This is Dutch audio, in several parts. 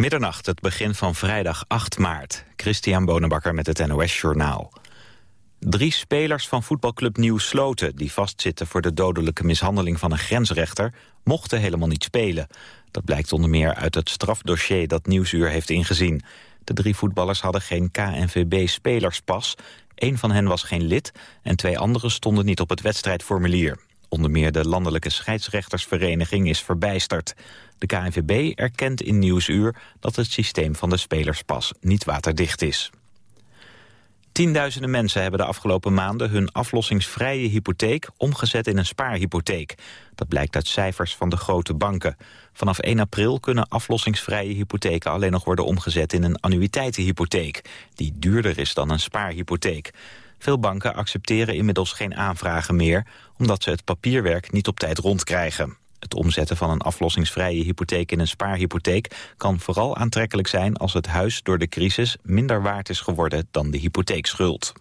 Middernacht, het begin van vrijdag 8 maart. Christian Bonenbakker met het NOS Journaal. Drie spelers van voetbalclub Nieuw Sloten... die vastzitten voor de dodelijke mishandeling van een grensrechter... mochten helemaal niet spelen. Dat blijkt onder meer uit het strafdossier dat Nieuwsuur heeft ingezien. De drie voetballers hadden geen KNVB-spelerspas. Eén van hen was geen lid en twee anderen stonden niet op het wedstrijdformulier. Onder meer de Landelijke Scheidsrechtersvereniging is verbijsterd. De KNVB erkent in Nieuwsuur dat het systeem van de spelerspas niet waterdicht is. Tienduizenden mensen hebben de afgelopen maanden hun aflossingsvrije hypotheek omgezet in een spaarhypotheek. Dat blijkt uit cijfers van de grote banken. Vanaf 1 april kunnen aflossingsvrije hypotheken alleen nog worden omgezet in een annuïteitenhypotheek, die duurder is dan een spaarhypotheek. Veel banken accepteren inmiddels geen aanvragen meer... omdat ze het papierwerk niet op tijd rondkrijgen. Het omzetten van een aflossingsvrije hypotheek in een spaarhypotheek... kan vooral aantrekkelijk zijn als het huis door de crisis minder waard is geworden dan de hypotheekschuld.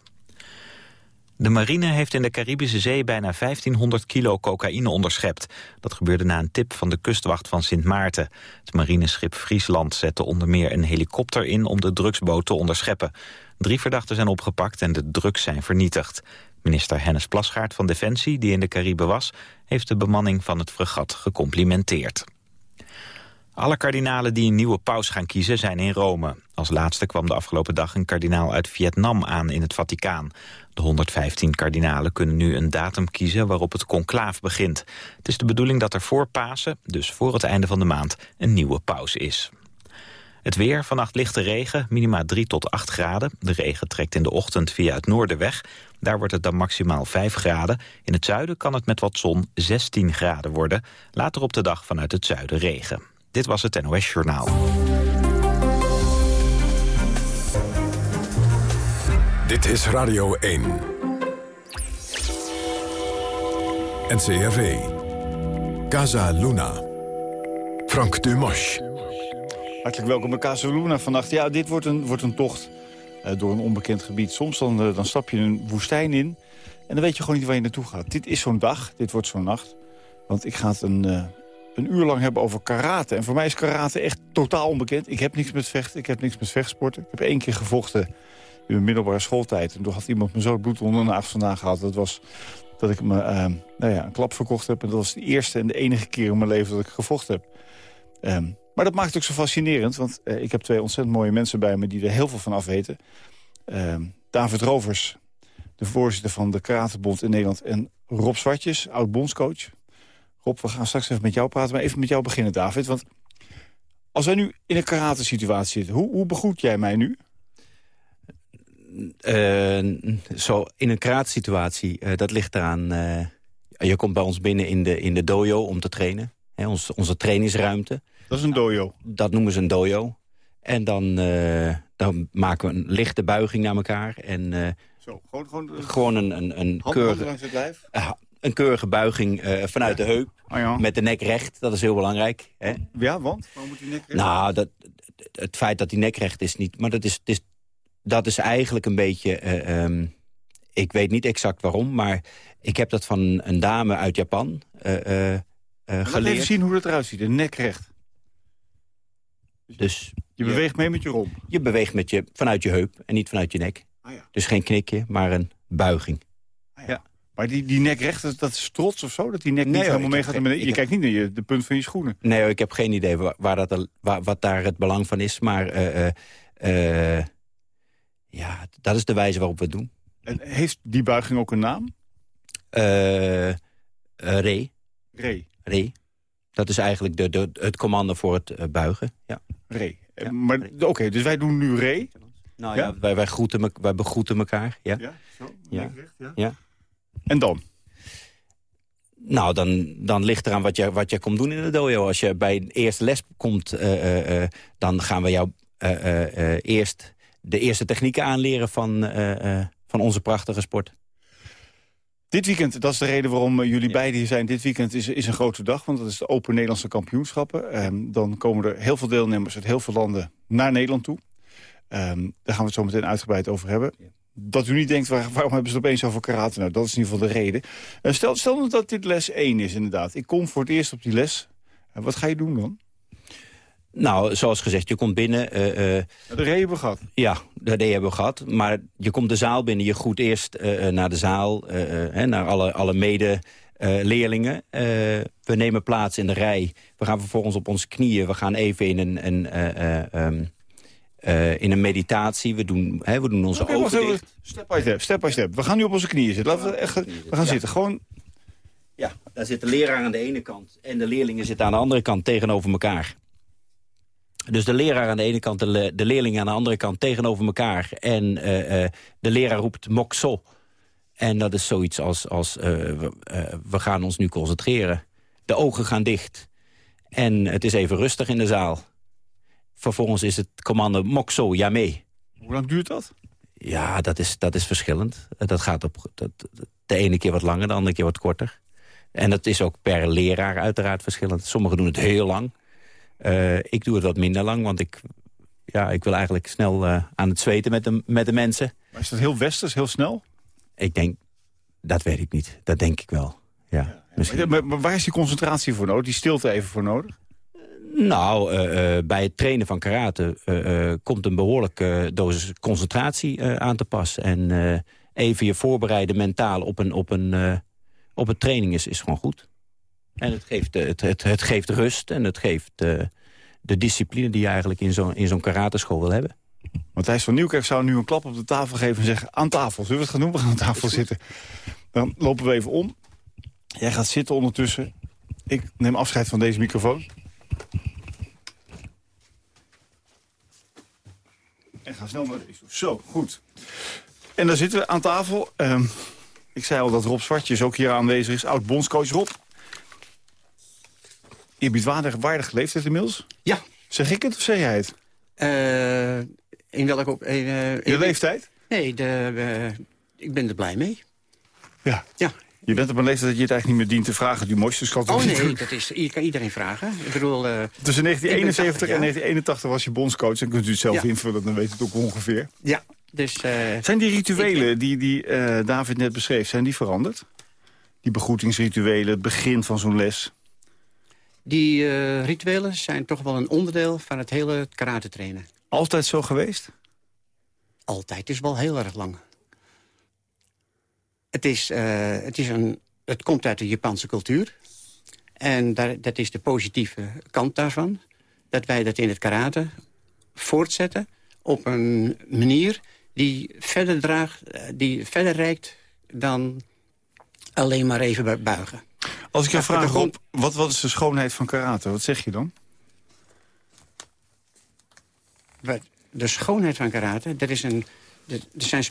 De marine heeft in de Caribische Zee bijna 1500 kilo cocaïne onderschept. Dat gebeurde na een tip van de kustwacht van Sint Maarten. Het marineschip Friesland zette onder meer een helikopter in om de drugsboot te onderscheppen. Drie verdachten zijn opgepakt en de drugs zijn vernietigd. Minister Hennis Plasgaard van Defensie, die in de Cariben was... heeft de bemanning van het fregat gecomplimenteerd. Alle kardinalen die een nieuwe paus gaan kiezen zijn in Rome. Als laatste kwam de afgelopen dag een kardinaal uit Vietnam aan in het Vaticaan. De 115 kardinalen kunnen nu een datum kiezen waarop het conclaaf begint. Het is de bedoeling dat er voor Pasen, dus voor het einde van de maand, een nieuwe paus is. Het weer, vannacht lichte regen, minima 3 tot 8 graden. De regen trekt in de ochtend via het noorden weg. Daar wordt het dan maximaal 5 graden. In het zuiden kan het met wat zon 16 graden worden. Later op de dag vanuit het zuiden regen. Dit was het NOS Journaal. Dit is Radio 1. NCRV. Casa Luna. Frank Dumas. Hartelijk welkom bij Casa Luna vannacht. Ja, dit wordt een, wordt een tocht uh, door een onbekend gebied. Soms dan, uh, dan stap je een woestijn in en dan weet je gewoon niet waar je naartoe gaat. Dit is zo'n dag, dit wordt zo'n nacht. Want ik ga het een, uh, een uur lang hebben over karate. En voor mij is karate echt totaal onbekend. Ik heb niks met vechten, ik heb niks met vechtsporten. Ik heb één keer gevochten in mijn middelbare schooltijd. En toen had iemand me zo het bloed onder de vandaan gehad. Dat was dat ik me nou ja, een klap verkocht heb. En dat was de eerste en de enige keer in mijn leven dat ik gevochten heb. Um, maar dat maakt het ook zo fascinerend, want uh, ik heb twee ontzettend mooie mensen bij me... die er heel veel van af weten. Uh, David Rovers, de voorzitter van de Karatebond in Nederland... en Rob Zwartjes, oud-bondscoach. Rob, we gaan straks even met jou praten, maar even met jou beginnen, David. Want als wij nu in een karate-situatie zitten, hoe, hoe begroet jij mij nu? Uh, zo in een karate-situatie, dat ligt eraan... je komt bij ons binnen in de, in de dojo om te trainen. Hè, ons, onze trainingsruimte. Dat is een dojo? Dat noemen ze een dojo. En dan, uh, dan maken we een lichte buiging naar elkaar. En, uh, Zo, gewoon, gewoon, gewoon een, een, een keurige... langs het lijf? Uh, een keurige buiging vanuit ja. de heup. Oh ja. Met de nek recht, dat is heel belangrijk. Hè? Ja, want? Waarom moet die nek recht? Nou, dat, het feit dat die nek recht is niet... Maar dat is, is, dat is eigenlijk een beetje... Um, ik weet niet exact waarom, maar ik heb dat van een dame uit Japan geleerd. Laat even zien hoe het eruit ziet, een nek recht. Dus je beweegt mee met je romp? Je beweegt met je, vanuit je heup en niet vanuit je nek. Ah, ja. Dus geen knikje, maar een buiging. Maar die, die nek recht, dat, dat is trots of zo? Dat die nek nee, niet hoor, helemaal mee gaat Je heb... kijkt niet naar je, de punt van je schoenen. Nee, hoor, ik heb geen idee waar, waar dat, waar, wat daar het belang van is. Maar uh, uh, ja, dat is de wijze waarop we het doen. En heeft die buiging ook een naam? Re. Re. Re. Dat is eigenlijk de, de, het commando voor het buigen. Ja. Re. Ja. Maar oké, okay, dus wij doen nu re. Nou ja, ja wij, wij, groeten, wij begroeten elkaar. Ja, ja zo. Ja. Recht, ja. ja. En dan? Nou, dan, dan ligt eraan wat je, wat je komt doen in de dojo. Als je bij de eerste les komt, uh, uh, uh, dan gaan we jou eerst de eerste technieken aanleren van, van onze prachtige sport. Dit weekend, dat is de reden waarom jullie ja. beiden hier zijn. Dit weekend is, is een grote dag, want dat is de Open Nederlandse kampioenschappen. Um, dan komen er heel veel deelnemers uit heel veel landen naar Nederland toe. Um, daar gaan we het zo meteen uitgebreid over hebben. Dat u niet denkt, waar, waarom hebben ze het opeens over karate? Nou, dat is in ieder geval de reden. Uh, stel, stel nou dat dit les 1 is inderdaad. Ik kom voor het eerst op die les. Uh, wat ga je doen dan? Nou, zoals gezegd, je komt binnen... eh, eh, De ree hebben we gehad. ja, dat hebben we gehad. Maar je komt de zaal binnen, je groet eerst eh, eh, naar de zaal... eh, eh, hè, naar alle, alle mede-leerlingen. we nemen plaats in de rij. We gaan vervolgens op onze knieën. We gaan even in een... een eh, eh, eh, in een meditatie. We doen, hè, we doen onze ogen dicht. Step by step, step by step. We gaan nu op onze knieën zitten. Laten we, echt, we gaan Ja. zitten. Gewoon, Ja, daar zit de leraar aan de ene kant en de leerlingen zitten aan de andere kant tegenover elkaar. Dus de leraar aan de ene kant, de, le- de leerlingen aan de andere kant tegenover elkaar. En eh, eh, de leraar roept mokso. En dat is zoiets als, als eh, we, eh, we gaan ons nu concentreren. De ogen gaan dicht. En het is even rustig in de zaal. Vervolgens is het commando mokso, ja mee. hoe lang duurt dat? Ja, dat is, dat is verschillend. Eh, Dat gaat op dat, de ene keer wat langer, de andere keer wat korter. En dat is ook per leraar uiteraard verschillend. Sommigen doen het heel lang. Eh, ik doe het wat minder lang, want ik, ja, ik wil eigenlijk snel eh, aan het zweten met de, met de mensen. Maar is dat heel westers, heel snel? Ik denk, dat weet ik niet. Dat denk ik wel. Ja, misschien. Maar, maar waar is die concentratie voor nodig? Die stilte even voor nodig? Nou, eh, eh, bij het trainen van karate eh, komt een behoorlijke dosis concentratie aan te pas. En even je voorbereiden mentaal op een, op een, op een training is, is gewoon goed. En het geeft, het, het, het geeft rust en het geeft de discipline die je eigenlijk in zo'n zo'n karateschool wil hebben. Matthijs van Nieuwkerk zou nu een klap op de tafel geven en zeggen... aan tafel, zullen we het gaan doen? We gaan aan tafel zitten. Dan lopen we even om. Jij gaat zitten ondertussen. Ik neem afscheid van deze microfoon. En ga snel naar deze. Zo, goed. En daar zitten we aan tafel. Ehm, ik zei al dat Rob Zwartjes ook hier aanwezig is. Oud-bondscoach Rob. Eerbiedwaardig waardig leeftijd inmiddels. Ja. Zeg ik het of zeg jij het? Eh, in welke op? in, eh, Je in- leeftijd? Nee, de, eh, ik ben er blij mee. Ja. Ja. Je bent op een leeftijd dat je het eigenlijk niet meer dient te vragen. Die mooiste schat. Oh nee, dat is, je kan iedereen vragen. Ik bedoel, eh, Tussen 1971 Ik ben en 80, 1981 was je bondscoach. En kunt u het zelf Ja. invullen, dan weet het ook ongeveer. ja, dus... eh, Zijn die rituelen die, die eh, David net beschreef, zijn die veranderd? Die begroetingsrituelen, het begin van zo'n les. die rituelen zijn toch wel een onderdeel van het hele karate trainen. Altijd zo geweest? Altijd is wel heel erg lang. Het, is, eh, het, is een, het komt uit de Japanse cultuur. En daar, dat is de positieve kant daarvan. Dat wij dat in het karate voortzetten op een manier die verder, draagt, eh, die verder reikt dan alleen maar even bu- buigen. Als ik jou Ja, vraag, Rob, wat, wat is de schoonheid van karate? Wat zeg je dan? De schoonheid van karate, dat is een, er, zijn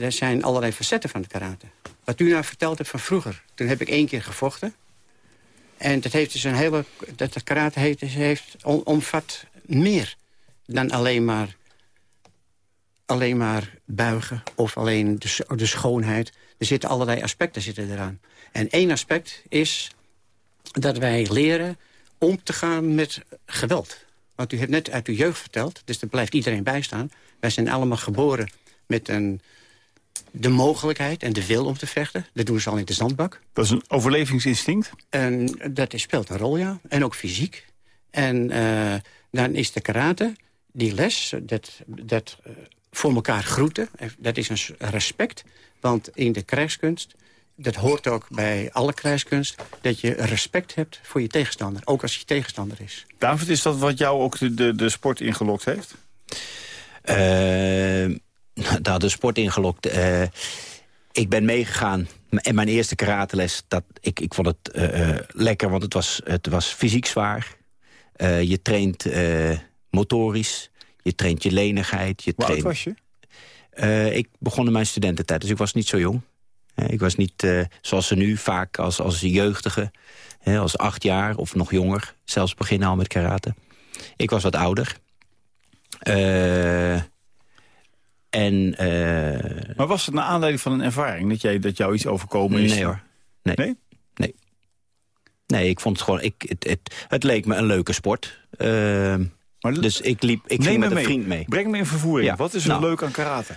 er zijn allerlei facetten van het karate. Wat u nou verteld hebt van vroeger, toen heb ik één keer gevochten. En dat heeft dus een hele. Dat het karate heeft, heeft om- omvat meer dan alleen maar, alleen maar buigen of alleen de, de schoonheid. Er zitten allerlei aspecten zitten eraan. En één aspect is dat wij leren om te gaan met geweld. Want u hebt net uit uw jeugd verteld, dus daar blijft iedereen bij staan. Wij zijn allemaal geboren met een, de mogelijkheid en de wil om te vechten. Dat doen ze al in de zandbak. Dat is een overlevingsinstinct. En dat is, speelt een rol, ja. En ook fysiek. En eh, dan is de karate, die les, dat, dat eh, voor elkaar groeten... dat is een respect. Want in de krijgskunst, dat hoort ook bij alle krijgskunst... dat je respect hebt voor je tegenstander. Ook als je tegenstander is. David, is dat wat jou ook de, de, de sport ingelokt heeft? Eh, nou, de sport ingelokt. eh, ik ben meegegaan. En mijn eerste karateles, dat, ik, ik vond het eh, eh, lekker, want het was, het was fysiek zwaar. Je traint motorisch, je traint je lenigheid. Je Hoe oud traint, was je? Ik begon in mijn studententijd, dus ik was niet zo jong. Ik was niet, zoals ze nu vaak als, als jeugdige, als acht jaar of nog jonger... zelfs beginnen al met karate. Ik was wat ouder. Eh, en... eh, Maar was het naar aanleiding van een ervaring dat, jij, dat jou iets overkomen is? nee hoor. Nee. Nee? Nee. Nee, ik vond het gewoon... Ik, het, het, het leek me een leuke sport. Eh, Maar dus ik liep... Ik neem ging me met een mee. vriend mee. Breng me in vervoering. Ja. Wat is er Nou. leuk aan karate?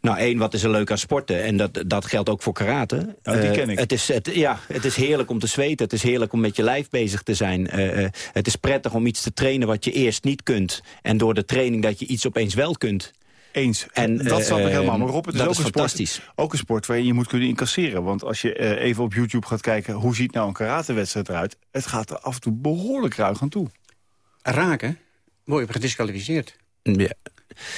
Nou, één, wat is er leuk aan sporten? En dat, dat geldt ook voor karate. Ja, die Eh, ken ik. Het is, het, ja, het is heerlijk om te zweten. Het is heerlijk om met je lijf bezig te zijn. Eh, het is prettig om iets te trainen wat je eerst niet kunt. En door de training dat je iets opeens wel kunt. Eens. En, dat snap ik eh, helemaal. Maar Rob, het is dat ook is een sport, fantastisch. ook een sport waarin je moet kunnen incasseren. Want als je eh, even op YouTube gaat kijken... hoe ziet nou een karatewedstrijd eruit... het gaat er af en toe behoorlijk ruig aan toe. Raken, word je gedisqualificeerd. Ja.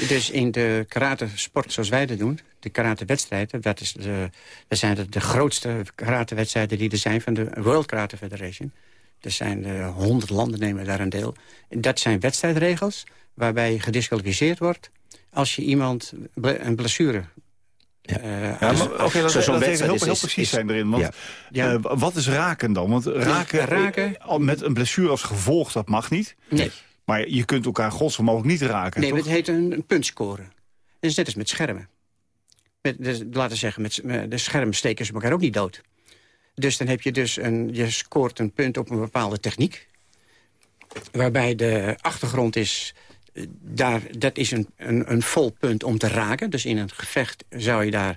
Dus in de karate-sport zoals wij dat doen, de karate-wedstrijden... Dat, is de, dat zijn de, de grootste karate-wedstrijden die er zijn van de World Karate Federation. Er zijn eh, honderd landen nemen daar een deel. En dat zijn wedstrijdregels waarbij je gedisqualificeerd wordt... als je iemand ble- een blessure... Ja. eh, Ja, dat, Zo- heel, is- heel precies is- zijn erin. Want ja. Ja. eh, wat is raken dan? Want raken, raken- eh, al met een blessure als gevolg, dat mag niet. nee, Maar je kunt elkaar godsvermogen niet raken. nee toch? het heet een, een punt scoren. Dat is net als met schermen. Met, dus, laten we zeggen, met, de schermen steken ze elkaar ook niet dood. Dus dan heb je dus een, je scoort een punt op een bepaalde techniek. Waarbij de achtergrond is, daar, dat is een, een, een vol punt om te raken. Dus in een gevecht zou je daar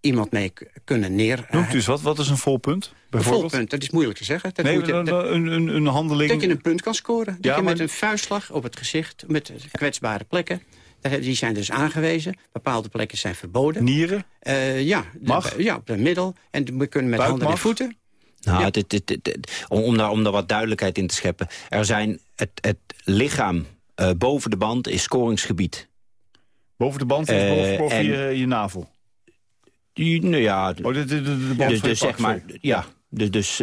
iemand mee kunnen neer... Noemt dus wat? Wat is een vol punt? een vol Bijvoorbeeld? punt, dat is moeilijk te zeggen. Dat, Nee, moet je- een, dat, een, een, een handeling. dat je een punt kan scoren. Dat Ja, je met maar- een vuistslag op het gezicht, met kwetsbare plekken... Die zijn dus aangewezen. Bepaalde plekken zijn verboden. Nieren. Eh, ja, de- Mag? ja, op het middel. En we kunnen met Buik handen en voeten. Nou, Ja. dit, dit, dit- dit- om, om, daar, om daar wat duidelijkheid in te scheppen. Er zijn het, het lichaam eh, boven de band is scoringsgebied. Boven de band en Eh, boven, boven en- je, je navel. Die, nou ja, Oh, de, de, de, de band dus, dus zeg maar, ja, dus, dus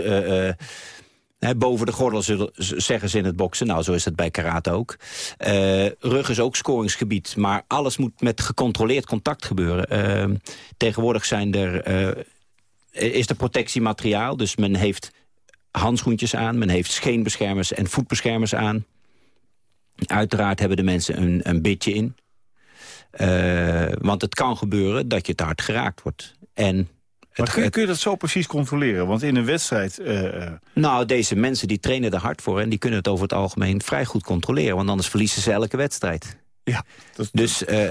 boven de gordel zullen, zeggen ze in het boksen. Nou, zo is het bij karate ook. Eh, rug is ook scoringsgebied, maar alles moet met gecontroleerd contact gebeuren. Eh, tegenwoordig zijn er, eh, is er protectiemateriaal, dus men heeft handschoentjes aan, men heeft scheenbeschermers en voetbeschermers aan. Uiteraard hebben de mensen een, een bitje in. Eh, want het kan gebeuren dat je te hard geraakt wordt. En Maar kun, je- kun je dat zo precies controleren? Want in een wedstrijd... eh, eh, nou, deze mensen die trainen er hard voor... en die kunnen het over het algemeen vrij goed controleren. Want anders verliezen ze elke wedstrijd. ja, dat, Dus er-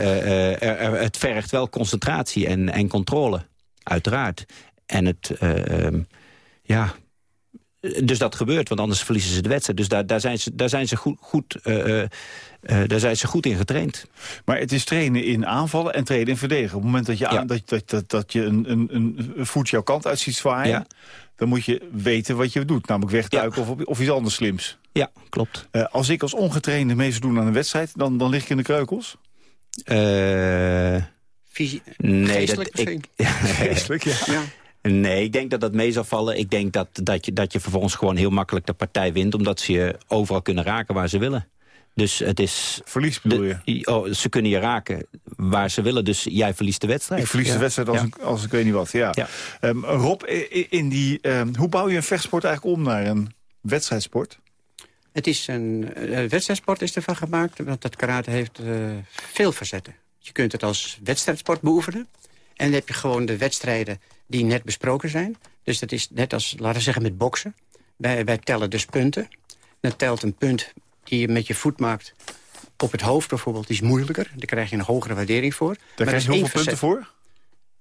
er- het vergt wel concentratie en, en controle. Uiteraard. En het... eh, ehm, ja... Dus dat gebeurt, want anders verliezen ze de wedstrijd. Dus daar, daar zijn ze, daar zijn ze, goed, goed, eh, eh, eh, daar zijn ze goed in getraind. Maar het is trainen in aanvallen en trainen in verdedigen. Op het moment dat je, aan, Ja. dat, dat, dat, dat je een, een, een voet jouw kant uit ziet zwaaien... Ja. dan moet je weten wat je doet. Namelijk wegduiken of, of iets anders slims. Ja, klopt. Eh, als ik als ongetrainde mee zou doen aan een wedstrijd... dan, dan lig ik in de kreukels. Eh, nee, dat, ik, Geestelijk, ja. ja. Nee, ik denk dat dat mee zal vallen. Ik denk dat, dat, je, dat je vervolgens gewoon heel makkelijk de partij wint... omdat ze je overal kunnen raken waar ze willen. Dus het is... Verlies bedoel je? de- oh, ze kunnen je raken waar ze willen, dus jij verliest de wedstrijd. Ik verlies Ja. de wedstrijd als, Ja. ik, als ik weet niet wat. Ja. Ja. Ehm, Rob, in die, ehm, hoe bouw je een vechtsport eigenlijk om naar een wedstrijdsport? Het is een eh, wedstrijdsport is ervan gemaakt, want dat karate heeft eh, veel facetten. Je kunt het als wedstrijdsport beoefenen. En dan heb je gewoon de wedstrijden die net besproken zijn. Dus dat is net als, laten we zeggen, met boksen. Wij, wij tellen dus punten. Dan telt een punt die je met je voet maakt op het hoofd bijvoorbeeld, die is moeilijker. Daar krijg je een hogere waardering voor. Daar Maar krijg je hoeveel één punten voor?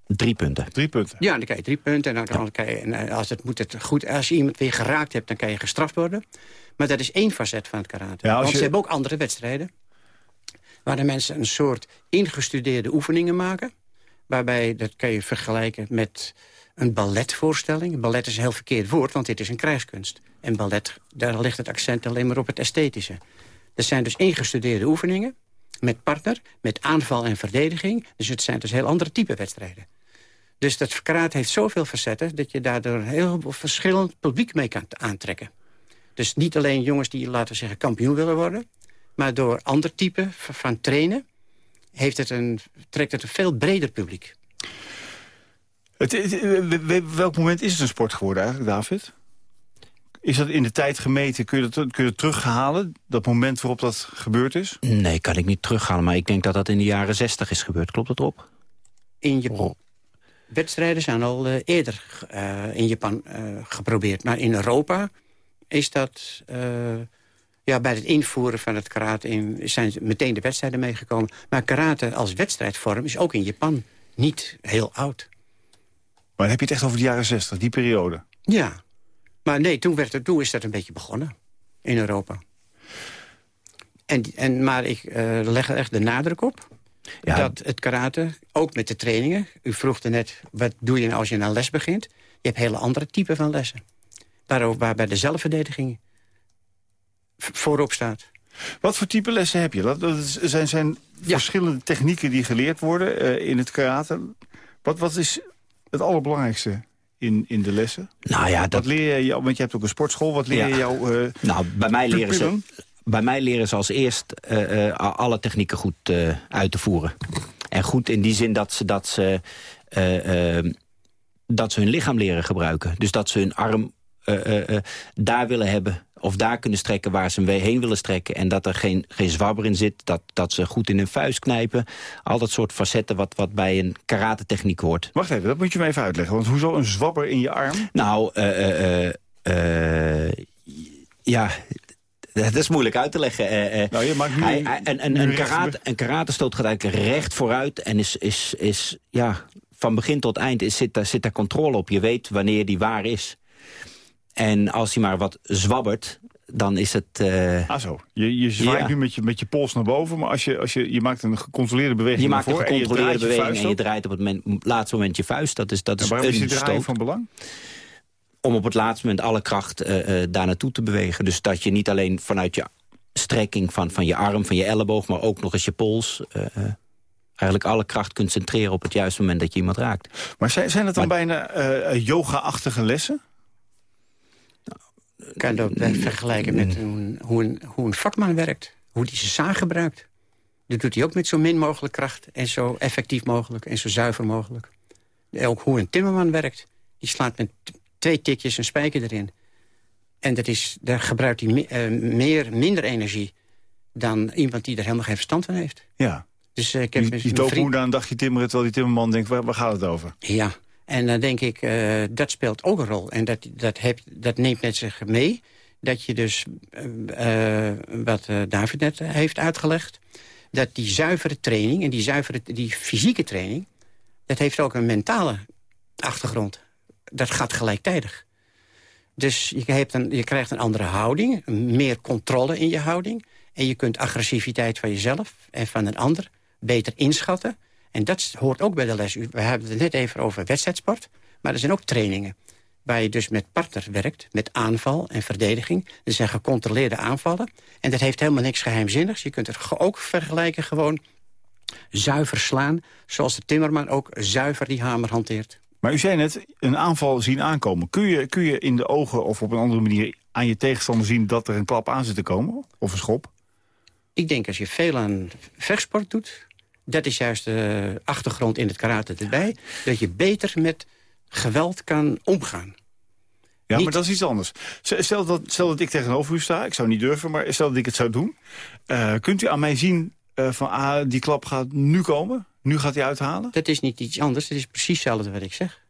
Drie punten. Drie punten. Ja, dan krijg je drie punten. En dan, dan krijg je, en eh, als, het moet het goed, als je iemand weer geraakt hebt, dan kan je gestraft worden. Maar dat is één facet van het karate. Ja, Want je- ze hebben ook andere wedstrijden. Waar de mensen een soort ingestudeerde oefeningen maken. Waarbij, dat kan je vergelijken met een balletvoorstelling. Ballet is een heel verkeerd woord, want dit is een krijgskunst. En ballet, daar ligt het accent alleen maar op het esthetische. Dat zijn dus ingestudeerde oefeningen met partner, met aanval en verdediging. Dus het zijn dus heel andere type wedstrijden. Dus dat karate heeft zoveel facetten... dat je daardoor een heel verschillend publiek mee kan aantrekken. Dus niet alleen jongens die, laten zeggen, kampioen willen worden... maar door ander type van trainen... Heeft het een, trekt het een veel breder publiek. Het, we- welk moment is het een sport geworden eigenlijk, David? Is dat in de tijd gemeten? Kun je dat, kun je dat terughalen? Dat moment waarop dat gebeurd is? Nee, kan ik niet terughalen, maar ik denk dat dat in de jaren zestig is gebeurd. Klopt dat op? In Japan. Wedstrijden zijn al eh, eerder eh, in Japan eh, geprobeerd. Maar in Europa is dat... eh, ja, bij het invoeren van het karate in, zijn meteen de wedstrijden meegekomen. Maar karate als wedstrijdvorm is ook in Japan niet heel oud. Maar dan heb je het echt over de jaren 60, die periode. Ja. Maar nee, toen, werd het, toen is dat een beetje begonnen in Europa. En, en, maar ik uh, leg er echt de nadruk op... Ja. dat het karate, ook met de trainingen... u vroeg er net, wat doe je nou als je een les begint? Je hebt hele andere typen van lessen. Waar, waarbij de zelfverdediging voorop staat. Wat voor type lessen heb je? Dat zijn, zijn verschillende technieken die geleerd worden uh, in het karate. Wat, wat is het allerbelangrijkste in, in de lessen? Nou ja, dat... Wat leer je, want je hebt ook een sportschool. Wat leer je jou? Uh, nou, bij mij leren ze bij mij leren ze als eerst uh, uh, alle technieken goed uh, uit te voeren. En goed in die zin dat ze, dat, ze, ehm, dat ze hun lichaam leren gebruiken. Dus dat ze hun arm daar willen hebben of daar kunnen strekken waar ze hem heen willen strekken. En dat er geen, geen zwabber in zit. Dat, dat ze goed in hun vuist knijpen. Al dat soort facetten wat, wat bij een karate-techniek hoort. Wacht even, dat moet je me even uitleggen. Want hoezo een zwabber in je arm? Nou, ja, dat is moeilijk uit te leggen. nou, je maakt nu, hij, hij, een, een, een, karate, een karate stoot gaat eigenlijk recht vooruit... en is, is, is ja, van begin tot eind is, zit, daar, zit daar controle op. Je weet wanneer die waar is. En als hij maar wat zwabbert, dan is het... Uh... Ah zo, je, je zwaait nu met je, met je pols naar boven... maar als je, als je, je maakt een gecontroleerde beweging Je maakt een gecontroleerde beweging en je draait op het moment, laatste moment je vuist. Dat is, dat is waarom is die draai van belang? Om op het laatste moment alle kracht uh, uh, daar naartoe te bewegen. Dus dat je niet alleen vanuit je strekking van, van je arm, van je elleboog... maar ook nog eens je pols... eigenlijk alle kracht kunt centreren op het juiste moment dat je iemand raakt. Maar zijn, zijn het dan maar, bijna yoga-achtige lessen? Kan dat vergelijken met hoe, hoe, een, hoe een vakman werkt. Hoe hij zijn zaag gebruikt. Dat doet hij ook met zo min mogelijk kracht. En zo effectief mogelijk. En zo zuiver mogelijk. Ook hoe een timmerman werkt. Die slaat met twee tikjes een spijker erin. En dat is, daar gebruikt hij uh, meer, minder energie... dan iemand die er helemaal geen verstand van heeft. Ja. Dus, uh, ik heb die die vriend... aan een dagje timmeren... terwijl die timmerman denkt, waar, waar gaat het over? Ja, en dan denk ik, uh, dat speelt ook een rol. En dat, dat, dat neemt met zich mee dat je dus, uh, wat uh, David net heeft uitgelegd... dat die zuivere training en die, zuivere, die fysieke training... dat heeft ook een mentale achtergrond. Dat gaat gelijktijdig. Dus je, hebt een, je krijgt een andere houding, meer controle in je houding... en je kunt agressiviteit van jezelf en van een ander beter inschatten... En dat hoort ook bij de les. We hebben het net even over wedstrijdsport. Maar er zijn ook trainingen waar je dus met partner werkt, met aanval en verdediging. Er zijn gecontroleerde aanvallen. En dat heeft helemaal niks geheimzinnigs. Je kunt het ook vergelijken gewoon zuiver slaan... zoals de timmerman ook zuiver die hamer hanteert. Maar u zei net, een aanval zien aankomen. Kun je, kun je in de ogen of op een andere manier aan je tegenstander zien... dat er een klap aan zit te komen? Of een schop? Ik denk als je veel aan vechtsport doet dat is juist de achtergrond in het karate erbij. Dat je beter met geweld kan omgaan. Ja, maar dat is iets anders. Stel dat, stel dat ik tegenover u sta, ik zou niet durven, maar stel dat ik het zou doen. Uh, kunt u aan mij zien uh, van, ah, die klap gaat nu komen? Nu gaat hij uithalen? Dat is niet iets anders, dat is precies hetzelfde wat ik zeg.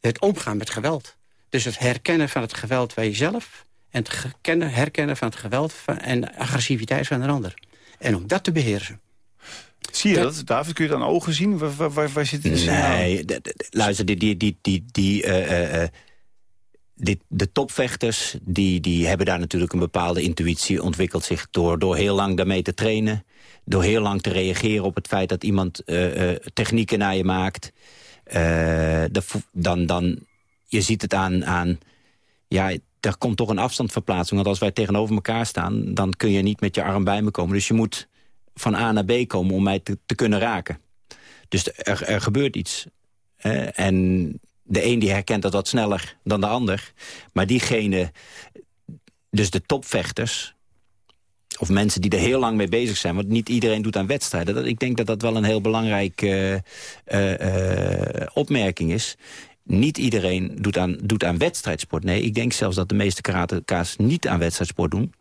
Het omgaan met geweld. Dus het herkennen van het geweld bij jezelf... en het herkennen, herkennen van het geweld en agressiviteit van een ander. En om dat te beheersen. Zie je dat, David? Kun je aan ogen zien? Waar, waar, waar zit het? Nee, luister, die, die, die, die, die, uh, uh, die, de topvechters die, die hebben daar natuurlijk een bepaalde intuïtie ontwikkeld zich door, door heel lang daarmee te trainen. Door heel lang te reageren op het feit dat iemand uh, technieken naar je maakt. De, dan, dan, je ziet het aan, aan ja, er komt toch een afstandverplaatsing. Want als wij tegenover elkaar staan, dan kun je niet met je arm bij me komen. Dus je moet van A naar B komen om mij te, te kunnen raken. Dus er, er gebeurt iets. en de een die herkent dat wat sneller dan de ander. Maar diegene, dus de topvechters... of mensen die er heel lang mee bezig zijn... want niet iedereen doet aan wedstrijden. Dat, ik denk dat dat wel een heel belangrijke uh, opmerking is niet iedereen doet aan, doet aan wedstrijdsport. Nee, ik denk zelfs dat de meeste karateka's niet aan wedstrijdsport doen.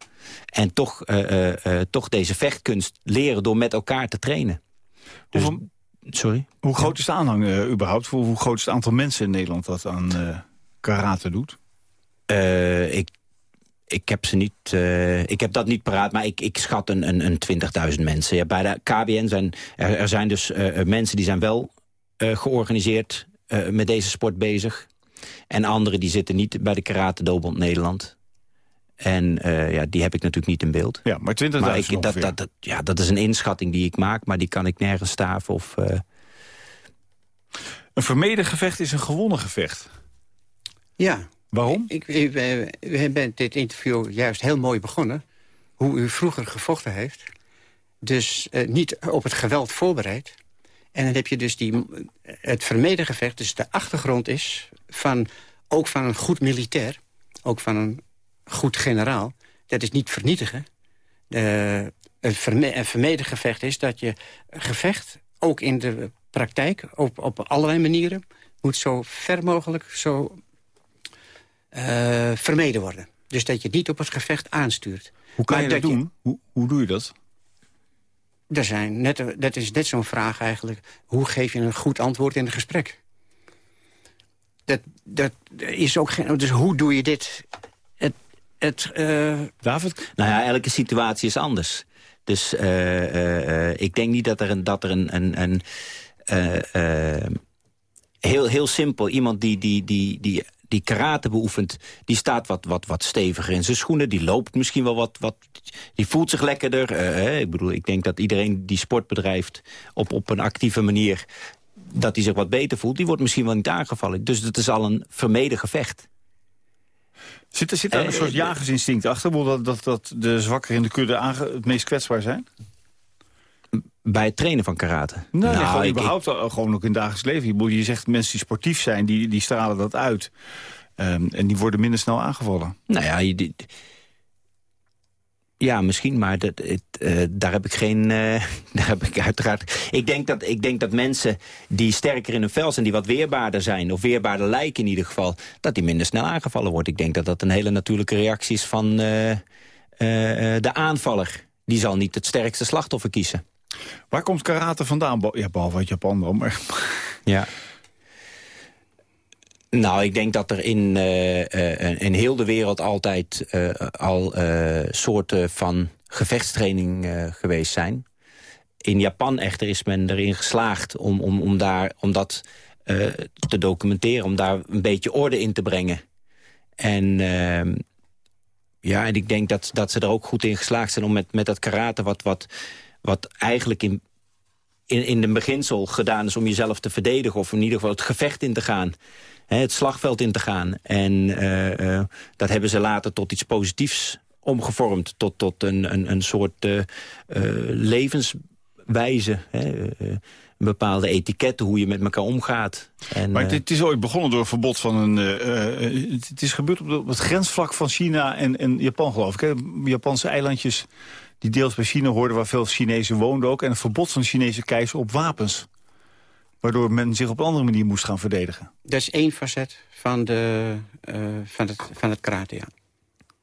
En toch, uh, uh, toch deze vechtkunst leren door met elkaar te trainen. Dus, sorry? Hoe groot is de aanhang uh, überhaupt? Hoe, hoe, groot is het aantal mensen in Nederland dat aan karate doet? ik, ik heb ze niet. ik heb dat niet paraat, maar ik, ik schat een, een, een 20.000 mensen. Ja, bij de KBN zijn er, er zijn dus mensen die zijn wel eh, georganiseerd eh, met deze sport bezig. En anderen die zitten niet bij de Karate Dobond Nederland. En eh, ja, die heb ik natuurlijk niet in beeld. Ja, maar 20.000 Maar ik, dat, dat, dat, ja, dat is een inschatting die ik maak, maar die kan ik nergens staven. Of, eh, Een vermeden gevecht is een gewonnen gevecht. Ja, Waarom? ik, ik, we we hebben dit interview juist heel mooi begonnen. Hoe u vroeger gevochten heeft. Dus eh, niet op het geweld voorbereid. En dan heb je dus die, het vermeden gevecht. Dus de achtergrond is van, ook van een goed militair. Ook van een goed generaal. Dat is niet vernietigen. De, een, verme, een vermeden gevecht is dat je gevecht ook in de praktijk... op, op allerlei manieren moet zo ver mogelijk zo eh, vermeden worden. Dus dat je niet op het gevecht aanstuurt. Hoe kan Maar je dat dat je- doen? Hoe, hoe doe je dat? Er zijn net, dat is net zo'n vraag eigenlijk. Hoe geef je een goed antwoord in een gesprek? Dat, dat is ook geen... Dus hoe doe je dit? Het, eh, David? nou ja, elke situatie is anders. Dus eh, eh, ik denk niet dat er een... Dat er een, een, heel, heel simpel, iemand die, die, die, die, die karate beoefent... die staat wat, wat, wat steviger in zijn schoenen. Die loopt misschien wel wat... wat die voelt zich lekkerder. Ik bedoel, ik denk dat iedereen die sport bedrijft... op, op een actieve manier dat hij zich wat beter voelt... die wordt misschien wel niet aangevallen. Dus het is al een vermeden gevecht. Zit er, zit er een Eh, soort eh, jagersinstinct achter? Dat, dat, dat de zwakkeren in de kudde het meest kwetsbaar zijn? Bij het trainen van karate. Nee, gewoon ik- überhaupt al- gewoon ook in het dagelijks leven. Je, zegt mensen die sportief zijn, die, die stralen dat uit. Ehm, en die worden minder snel aangevallen. Nou ja, je, die- ja, misschien, maar dat, het, eh, daar heb ik geen... eh, daar heb ik uiteraard... Ik denk, dat, ik denk dat mensen die sterker in hun vel zijn... die wat weerbaarder zijn, of weerbaarder lijken in ieder geval... dat die minder snel aangevallen wordt. Ik denk dat dat een hele natuurlijke reactie is van eh, de aanvaller. Die zal niet het sterkste slachtoffer kiezen. Waar komt karate vandaan? Ja, behalve uit Japan dan. Maar Ja. Nou, ik denk dat er in, eh, in heel de wereld altijd al soorten van gevechtstraining geweest zijn. In Japan echter is men erin geslaagd om, om, om, daar, om dat te documenteren. Om daar een beetje orde in te brengen. En ehm, ja, en ik denk dat, dat ze er ook goed in geslaagd zijn om met, met dat karate... wat, wat, wat eigenlijk in, in, in de beginsel gedaan is om jezelf te verdedigen... of in ieder geval het gevecht in te gaan, hè, het slagveld in te gaan. En eh, eh, dat hebben ze later tot iets positiefs omgevormd. Tot, tot een, een, een soort eh, levenswijze. Hè, een bepaalde etiketten, hoe je met elkaar omgaat. En, Maar het, is ooit begonnen door een verbod van een... het, is gebeurd op het grensvlak van China en, en Japan, geloof ik. Hè? Japanse eilandjes die deels bij China hoorden... waar veel Chinezen woonden ook. En een verbod van de Chinese keizer op wapens. Waardoor men zich op een andere manier moest gaan verdedigen. dat is één facet van, de, eh, van, het, van het karate, ja.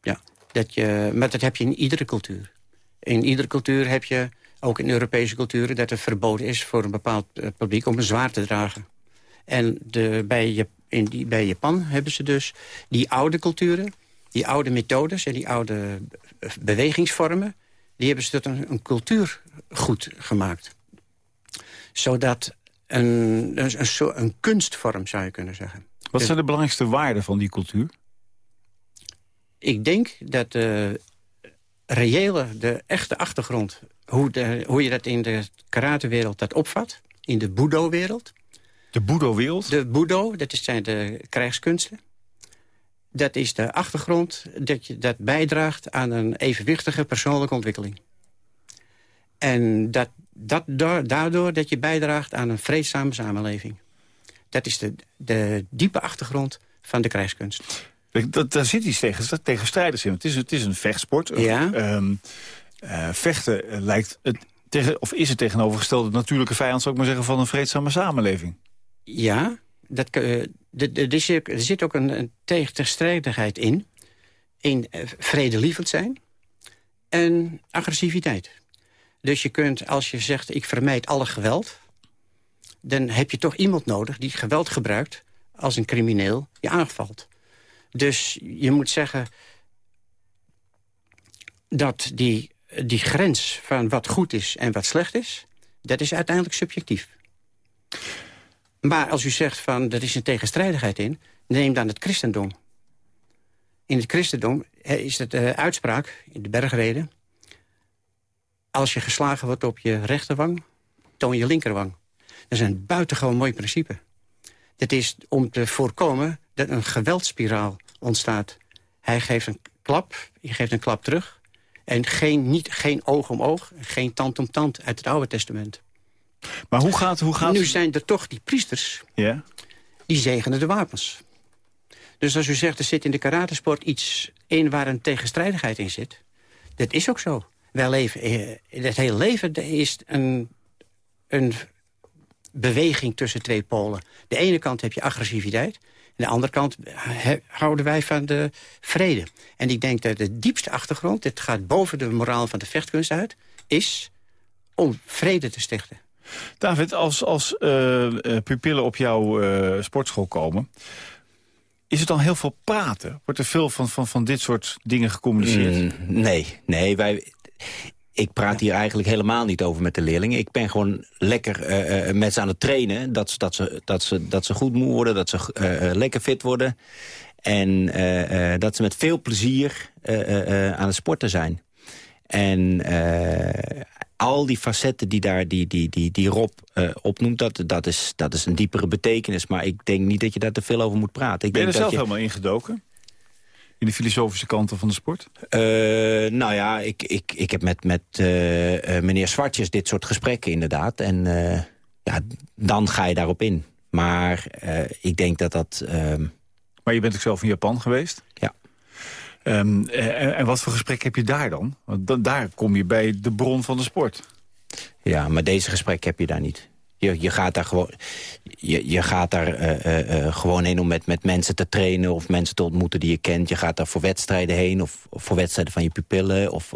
ja. Dat je, maar dat heb je in iedere cultuur. In iedere cultuur heb je, ook in Europese culturen... dat het verboden is voor een bepaald eh, publiek om een zwaard te dragen. En de, bij, Jap- in die, bij Japan hebben ze dus die oude culturen... die oude methodes en die oude be- bewegingsvormen... die hebben ze tot een, een cultuurgoed gemaakt. Zodat een, een, een, een kunstvorm, zou je kunnen zeggen. Wat zijn de belangrijkste waarden van die cultuur? Ik denk dat de reële, de echte achtergrond... hoe, de, hoe je dat in de karatewereld dat opvat... in de budo-wereld. De Boedo-wereld? De budo, dat is- zijn de krijgskunsten. Dat is de achtergrond dat je dat bijdraagt aan een evenwichtige persoonlijke ontwikkeling. En dat, dat da- daardoor dat je bijdraagt aan een vreedzame samenleving. Dat is de, de diepe achtergrond van de krijgskunst. Dat, daar zit iets tegen, tegenstrijdigs in. Het is, het is een vechtsport. Ja. Ehm, eh, vechten lijkt het tegen, of is het tegenovergestelde natuurlijke vijand, zou ik maar zeggen, van een vreedzame samenleving. Ja, dat, eh, de- de- er zit- ook een, een tegen- tegenstrijdigheid in. In eh, vredelievend zijn en agressiviteit. Dus je kunt, als je zegt, ik vermijd alle geweld... dan heb je toch iemand nodig die geweld gebruikt... als een crimineel je aanvalt. Dus je moet zeggen dat die, die grens van wat goed is en wat slecht is... dat is uiteindelijk subjectief. Maar als u zegt van er is een tegenstrijdigheid in... neem dan het christendom. In het christendom is het uh, uitspraak in de bergreden... als je geslagen wordt op je rechterwang, toon je linkerwang. Dat is een buitengewoon mooi principe. Dat is om te voorkomen dat een geweldspiraal ontstaat. Hij geeft een klap, je geeft een klap terug... en geen, niet, geen oog om oog, geen tand om tand uit het Oude Testament. Maar hoe gaat... Hoe gaat... Nu zijn er toch die priesters, ja? die zegenen de wapens. Dus als u zegt, er zit in de karatesport iets in waar een tegenstrijdigheid in zit... dat is ook zo. Wij leven, eh, het hele leven is een, een beweging tussen twee polen. De ene kant heb je agressiviteit... Aan de andere kant houden wij van de vrede. En ik denk dat de diepste achtergrond, dit gaat boven de moraal van de vechtkunst uit... is om vrede te stichten. David, als, als uh, pupillen op jouw uh, sportschool komen... is het dan heel veel praten? Wordt er veel van, van, van dit soort dingen gecommuniceerd? Mm, nee, nee wij, ik praat hier eigenlijk helemaal niet over met de leerlingen. Ik ben gewoon lekker uh, met ze aan het trainen. Dat, ze, dat, ze, dat, ze, dat ze goed moe worden, dat ze lekker fit worden. En dat ze met veel plezier aan het sporten zijn. En al die facetten die, daar, die, die, die, die Rob opnoemt, dat, dat, is, dat is een diepere betekenis. Maar ik denk niet dat je daar te veel over moet praten. Ik ben je er zelf je... helemaal ingedoken? in de filosofische kanten van de sport? Uh, nou ja, ik, ik, ik heb met, met uh, meneer Zwartjes dit soort gesprekken inderdaad. En ja, dan ga je daarop in. Maar ik denk dat dat... Ehm, maar je bent ook zelf in Japan geweest? Ja. Um, en, en, wat voor gesprek heb je daar dan? Want daar kom je bij de bron van de sport. Ja, maar deze gesprek heb je daar niet. Je, je gaat daar gewoon, je, je gaat daar uh, uh, gewoon heen om met, met mensen te trainen... of mensen te ontmoeten die je kent. Je gaat daar voor wedstrijden heen of, voor wedstrijden van je pupillen. Of,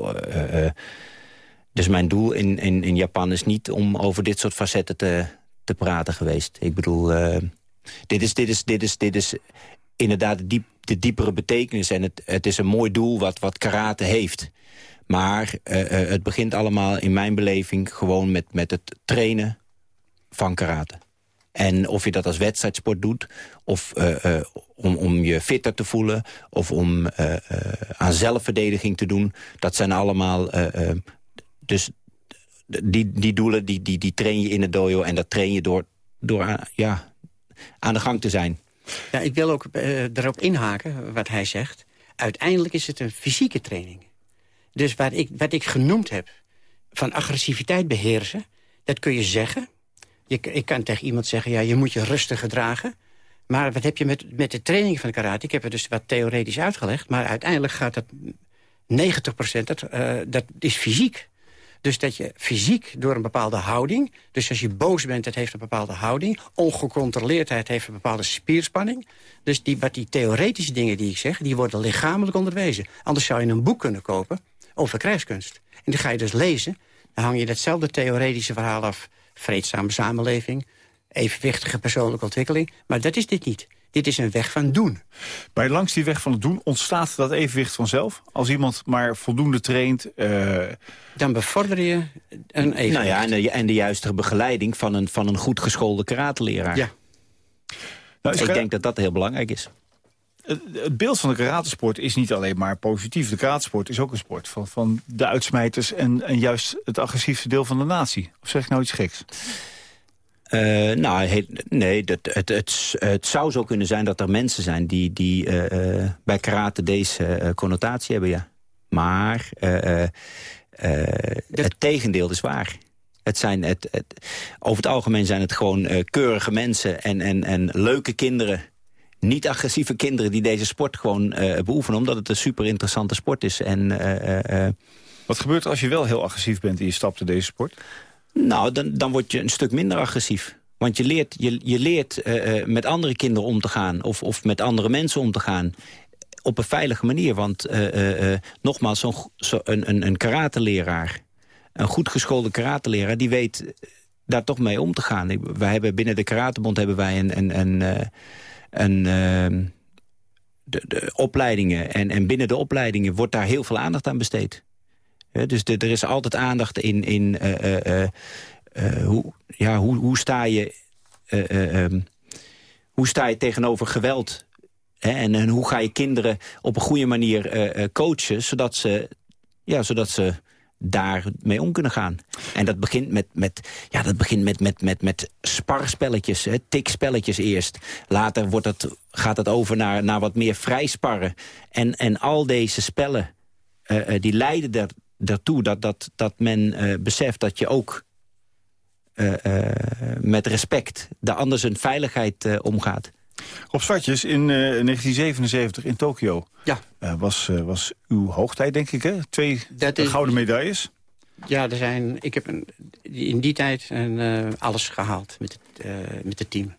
dus mijn doel in, in, in Japan is niet om over dit soort facetten te, te praten geweest. Ik bedoel, dit, is, dit, is, dit, is, dit is inderdaad de, diep, de diepere betekenis. En het, het is een mooi doel wat, wat karate heeft. Maar het begint allemaal in mijn beleving gewoon met, met het trainen van karate. En of je dat als wedstrijdsport doet, of uh, om, om je fitter te voelen... of om aan zelfverdediging te doen, dat zijn allemaal... dus die, die doelen die, die, die train je in het dojo... en dat train je door, door ja, aan de gang te zijn. Ja, ik wil ook erop inhaken, wat hij zegt. Uiteindelijk is het een fysieke training. Dus wat ik, wat ik genoemd heb, van agressiviteit beheersen... dat kun je zeggen, je, ik kan tegen iemand zeggen, ja, je moet je rustig gedragen. Maar wat heb je met, met de training van karate? Ik heb het dus wat theoretisch uitgelegd. Maar uiteindelijk gaat het 90% dat, uh, dat is fysiek. Dus dat je fysiek door een bepaalde houding... dus als je boos bent, het heeft een bepaalde houding... ongecontroleerdheid heeft een bepaalde spierspanning. Dus die, wat die theoretische dingen die ik zeg... die worden lichamelijk onderwezen. Anders zou je een boek kunnen kopen over krijgskunst. En die ga je dus lezen. Dan hang je datzelfde theoretische verhaal af vreedzame samenleving, evenwichtige persoonlijke ontwikkeling. Maar dat is dit niet. Dit is een weg van doen. Maar langs die weg van het doen ontstaat dat evenwicht vanzelf? Als iemand maar voldoende traint... Uh... Dan bevorder je een evenwicht. Nou ja, en de, en de juiste begeleiding van een, van een goed geschoolde karateleraar. Ja. Nou, Ik denk dat dat heel belangrijk is. Het beeld van de karatesport is niet alleen maar positief. De karatesport is ook een sport van, van de uitsmijters... En, en juist het agressiefste deel van de natie. Of zeg ik nou iets geks? Uh, nou, nee, dat, het, het, het, zou zo kunnen zijn dat er mensen zijn... die, die uh, bij karate deze connotatie hebben, ja. Maar het tegendeel is waar. Het zijn het, het, over het algemeen zijn het gewoon keurige mensen en, en, en leuke kinderen niet-agressieve kinderen die deze sport gewoon uh, beoefenen... omdat het een super interessante sport is. En, uh, uh, Wat gebeurt als je wel heel agressief bent en je stapt in deze sport? Nou, dan, dan word je een stuk minder agressief. Want je leert, je, je leert met andere kinderen om te gaan... Of, of met andere mensen om te gaan op een veilige manier. Want nogmaals, zo'n zo een, een, een karateleraar... een goed geschoolde karateleraar, die weet daar toch mee om te gaan. Wij hebben binnen de karatebond hebben wij een... een, een en ehm, de, de, opleidingen. En, en binnen de opleidingen wordt daar heel veel aandacht aan besteed. Dus er is altijd aandacht in, in uh, uh, hoe, ja, hoe, hoe sta je ehm, hoe sta je tegenover geweld? En, en, hoe ga je kinderen op een goede manier coachen... zodat ze, ja, zodat ze daarmee om kunnen gaan. En dat begint met, met, ja, dat begint met, met, met, met sparspelletjes, hè, tikspelletjes eerst. Later wordt het, gaat het over naar, naar wat meer vrijsparren. En, en al deze spellen, die leiden er, daartoe dat, dat, dat men uh, beseft dat je ook uh, met respect de ander zijn veiligheid omgaat. Rob Zwartjes, in 1977 in Tokio ja. was, was uw hoogtijd, denk ik, hè? Twee gouden medailles. Ja, er zijn, ik heb een, in die tijd een, alles gehaald met het, met het team.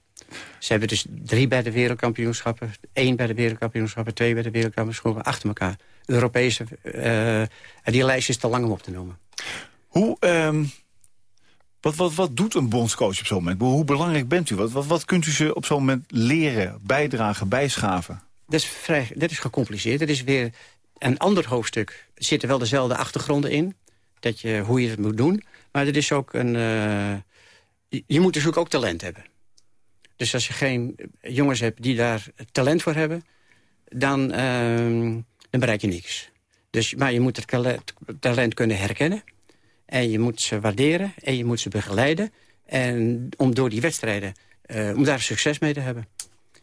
Ze hebben dus drie bij de wereldkampioenschappen... één bij de wereldkampioenschappen, twee bij de wereldkampioenschappen... achter elkaar. Europese... Uh, en die lijst is te lang om op te noemen. Hoe... Um, wat, wat, wat doet een bondscoach op zo'n moment? Hoe belangrijk bent u? Wat, wat, wat kunt u ze op zo'n moment leren, bijdragen, bijschaven? Dat is, vrij, dat is gecompliceerd. Dat is weer een ander hoofdstuk. Er zitten wel dezelfde achtergronden in. Dat je, hoe je het moet doen. Maar er is ook een... Uh, je moet dus ook talent hebben. Dus als je geen jongens hebt die daar talent voor hebben... dan, uh, dan bereik je niks. Dus, maar je moet het talent kunnen herkennen. En je moet ze waarderen en je moet ze begeleiden. En om door die wedstrijden, uh, om daar succes mee te hebben.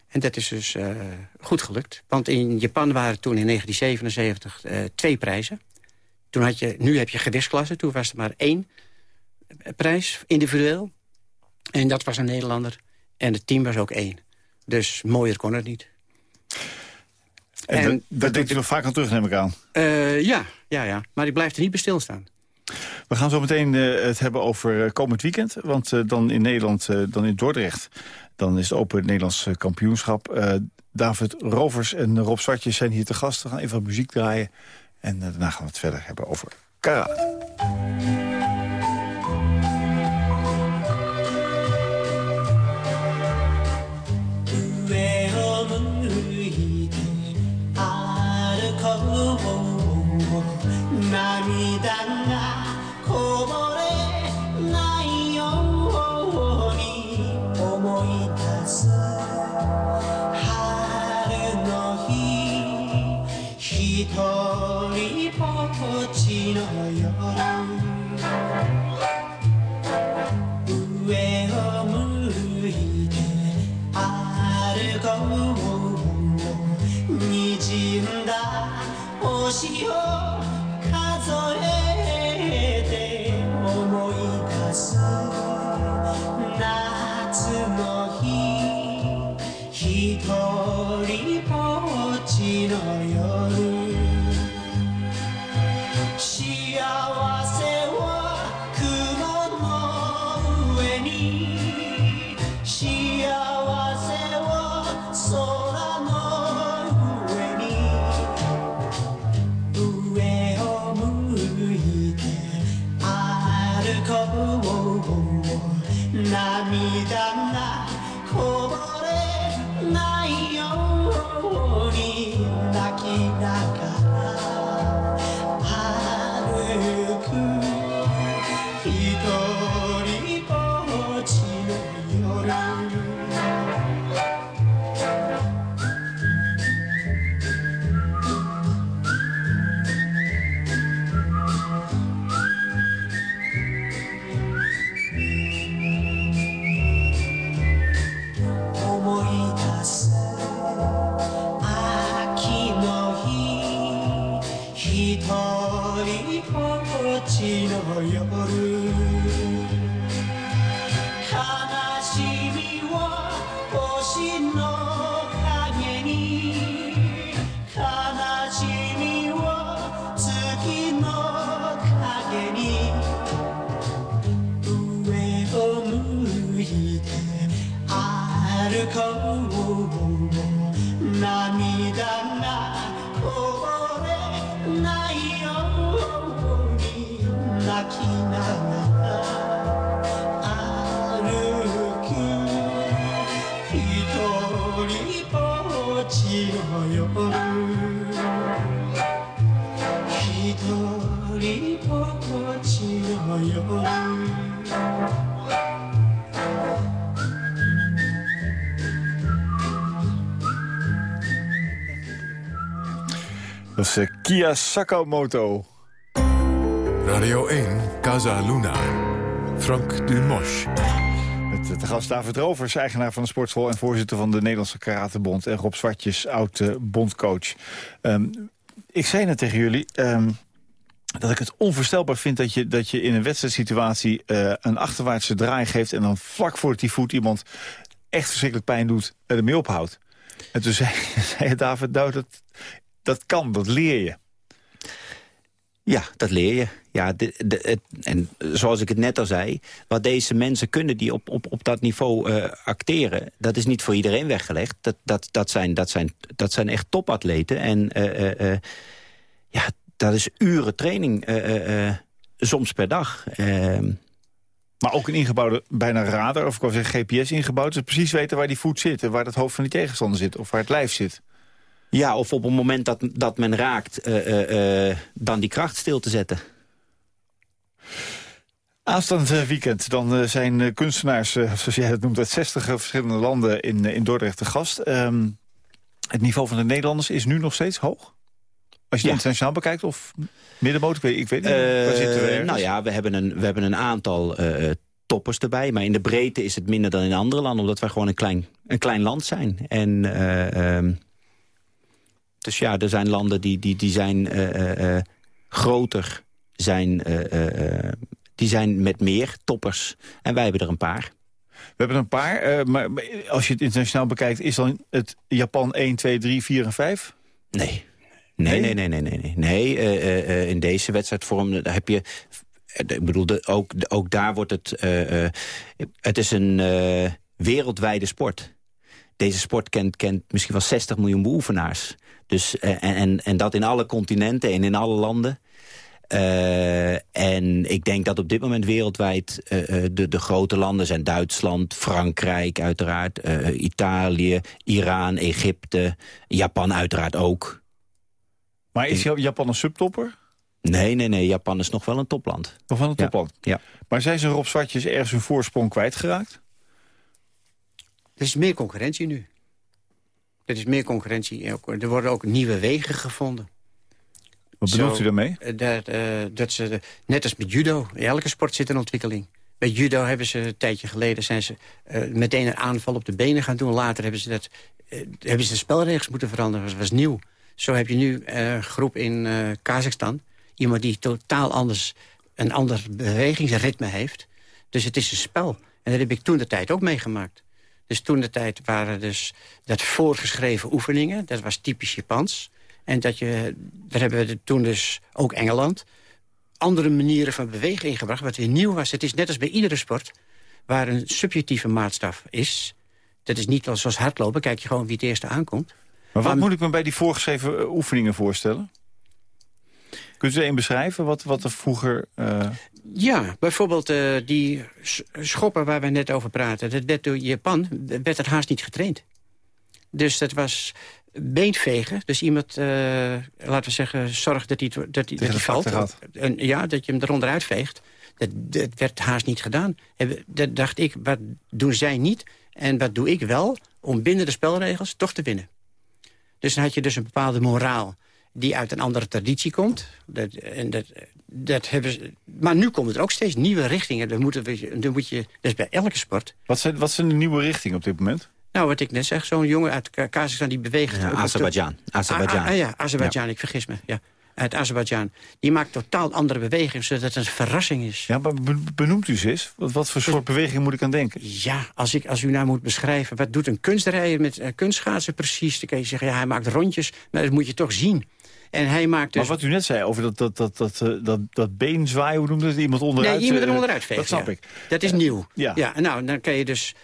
En dat is dus uh, goed gelukt. Want in Japan waren toen in 1977 uh, eh, twee prijzen. Toen had je, nu heb je gewichtsklassen. Toen was er maar één prijs, individueel. En dat was een Nederlander. En het team was ook één. Dus mooier kon het niet. En, en dat, denkt u nog vaak aan terug, neem ik aan? Uh, ja, ja, ja, maar ik blijf er niet bij stilstaan. We gaan zo meteen uh, het hebben over uh, komend weekend. Want uh, dan in Nederland, dan in Dordrecht... dan is het Open Nederlands kampioenschap. David Rovers en Rob Zwartjes zijn hier te gast. We gaan even wat muziek draaien. En daarna gaan we het verder hebben over karate. Kia Sakamoto. Radio 1, Casa Luna. Frank Dumosch. Met de gast David Rovers, eigenaar van de sportschool... en voorzitter van de Nederlandse Karatebond. En Rob Zwartjes, oud-bondcoach. Um, ik zei net tegen jullie... Um, dat ik het onvoorstelbaar vind dat je, dat je in een wedstrijdsituatie... Uh, een achterwaartse draai geeft en dan vlak voor die voet iemand echt verschrikkelijk pijn doet... en ermee ophoudt. En toen zei, zei David, nou, dat, dat kan, dat leer je. Ja, dat leer je. Ja, de, de, het, en zoals ik het net al zei... wat deze mensen kunnen die op, op, op dat niveau uh, acteren... dat is niet voor iedereen weggelegd. Dat, dat, dat, zijn, dat, zijn, dat zijn echt topatleten. En uh, uh, ja, dat is uren training, soms per dag. Ehm, maar ook een ingebouwde bijna radar, of ik wil zeggen GPS ingebouwd... dus precies weten waar die voet zit en waar het hoofd van die tegenstander zit... of waar het lijf zit. Ja, of op het moment dat, dat men raakt, uh, uh, uh, dan die kracht stil te zetten. Aanstaand weekend dan zijn kunstenaars, zoals jij het noemt... uit 60 verschillende landen in, in Dordrecht te gast. Um, het niveau van de Nederlanders is nu nog steeds hoog? Als je het ja. internationaal bekijkt of middenmoot? Ik weet, ik weet niet, waar zitten we Nou ja, we hebben een, we hebben een aantal toppers erbij. Maar in de breedte is het minder dan in andere landen... omdat wij gewoon een klein, een klein land zijn. En... Um, dus ja, er zijn landen die, die, die zijn uh, uh, groter, zijn, die zijn met meer toppers. En wij hebben er een paar. We hebben een paar, maar als je het internationaal bekijkt... is dan het Japan 1, 2, 3, 4 en 5? Nee. Nee, nee, nee, nee, nee. nee. nee in deze wedstrijdvorm heb je... Ik bedoel, de, ook, ook daar wordt het... het is een wereldwijde sport deze sport kent, kent misschien wel 60 miljoen beoefenaars. Dus, en, en, en dat in alle continenten en in alle landen. Uh, en ik denk dat op dit moment wereldwijd uh, de, de grote landen zijn Duitsland, Frankrijk uiteraard, uh, Italië, Iran, Egypte, Japan uiteraard ook. Maar is Japan een subtopper? Nee, nee, nee. Japan is nog wel een topland. Nog wel een topland? Ja. ja. Maar zijn ze Rob Zwartjes ergens hun voorsprong kwijtgeraakt? Er is meer concurrentie nu. Er is meer concurrentie. Er worden ook nieuwe wegen gevonden. Wat bedoelt Zo, u daarmee? Eh, dat, uh, dat ze, net als met judo. In elke sport zit een ontwikkeling. Bij judo hebben ze een tijdje geleden zijn ze, uh, meteen een aanval op de benen gaan doen. Later hebben ze, dat, uh, hebben ze de spelregels moeten veranderen. Dat was, was nieuw. Zo heb je nu een groep in Kazachstan. Iemand die totaal anders een ander bewegingsritme heeft. Dus het is een spel. En dat heb ik toen de tijd ook meegemaakt. Dus toen de tijd waren dus dat voorgeschreven oefeningen. Dat was typisch Japans. En dat je, daar hebben we toen dus ook Engeland... andere manieren van bewegen ingebracht, wat weer nieuw was. Het is net als bij iedere sport, waar een subjectieve maatstaf is. Dat is niet zoals hardlopen, kijk je gewoon wie het eerste aankomt. Maar wat maar, moet ik me bij die voorgeschreven oefeningen voorstellen? Kunt u één beschrijven wat, wat er vroeger... Uh... Ja, bijvoorbeeld uh, die schoppen waar we net over praten. Dat werd door Japan werd het haast niet getraind. Dus dat was beenvegen. Dus iemand, uh, laten we zeggen, zorgt dat hij, dat dat hij valt. En, ja, dat je hem eronder uitveegt. Dat, dat werd haast niet gedaan. Dat dacht ik, wat doen zij niet? En wat doe ik wel om binnen de spelregels toch te winnen? Dus dan had je dus een bepaalde moraal die uit een andere traditie komt. Dat, en dat, dat hebben ze, maar nu komen er ook steeds nieuwe richtingen. Dan, moeten we, dan moet je, dat is bij elke sport. Wat zijn, wat zijn de nieuwe richtingen op dit moment? Nou, wat ik net zeg, zo'n jongen uit Kazachstan die beweegt... Ja, Azerbeidzjan. Azerbeidzjan. Ah, ah, ja, Azerbeidzjan, ik vergis me. Ja. Uit Azerbeidzjan. Die maakt totaal andere bewegingen, zodat het een verrassing is. Ja, maar benoemt u ze eens? Wat, wat voor soort beweging moet ik aan denken? Ja, als, ik, als u nou moet beschrijven... wat doet een kunstrijder met uh, kunstschaatsen precies... dan kan je zeggen, ja, hij maakt rondjes, maar dat moet je toch zien. En hij maakt dus... Maar wat u net zei over dat, dat, dat, dat, dat, dat, dat beenzwaai, hoe noemde het? Iemand onderuit? Nee, iemand er onderuit veegt. Dat snap ja. ik. Dat is nieuw. Ja. ja. Nou, dan kan je dus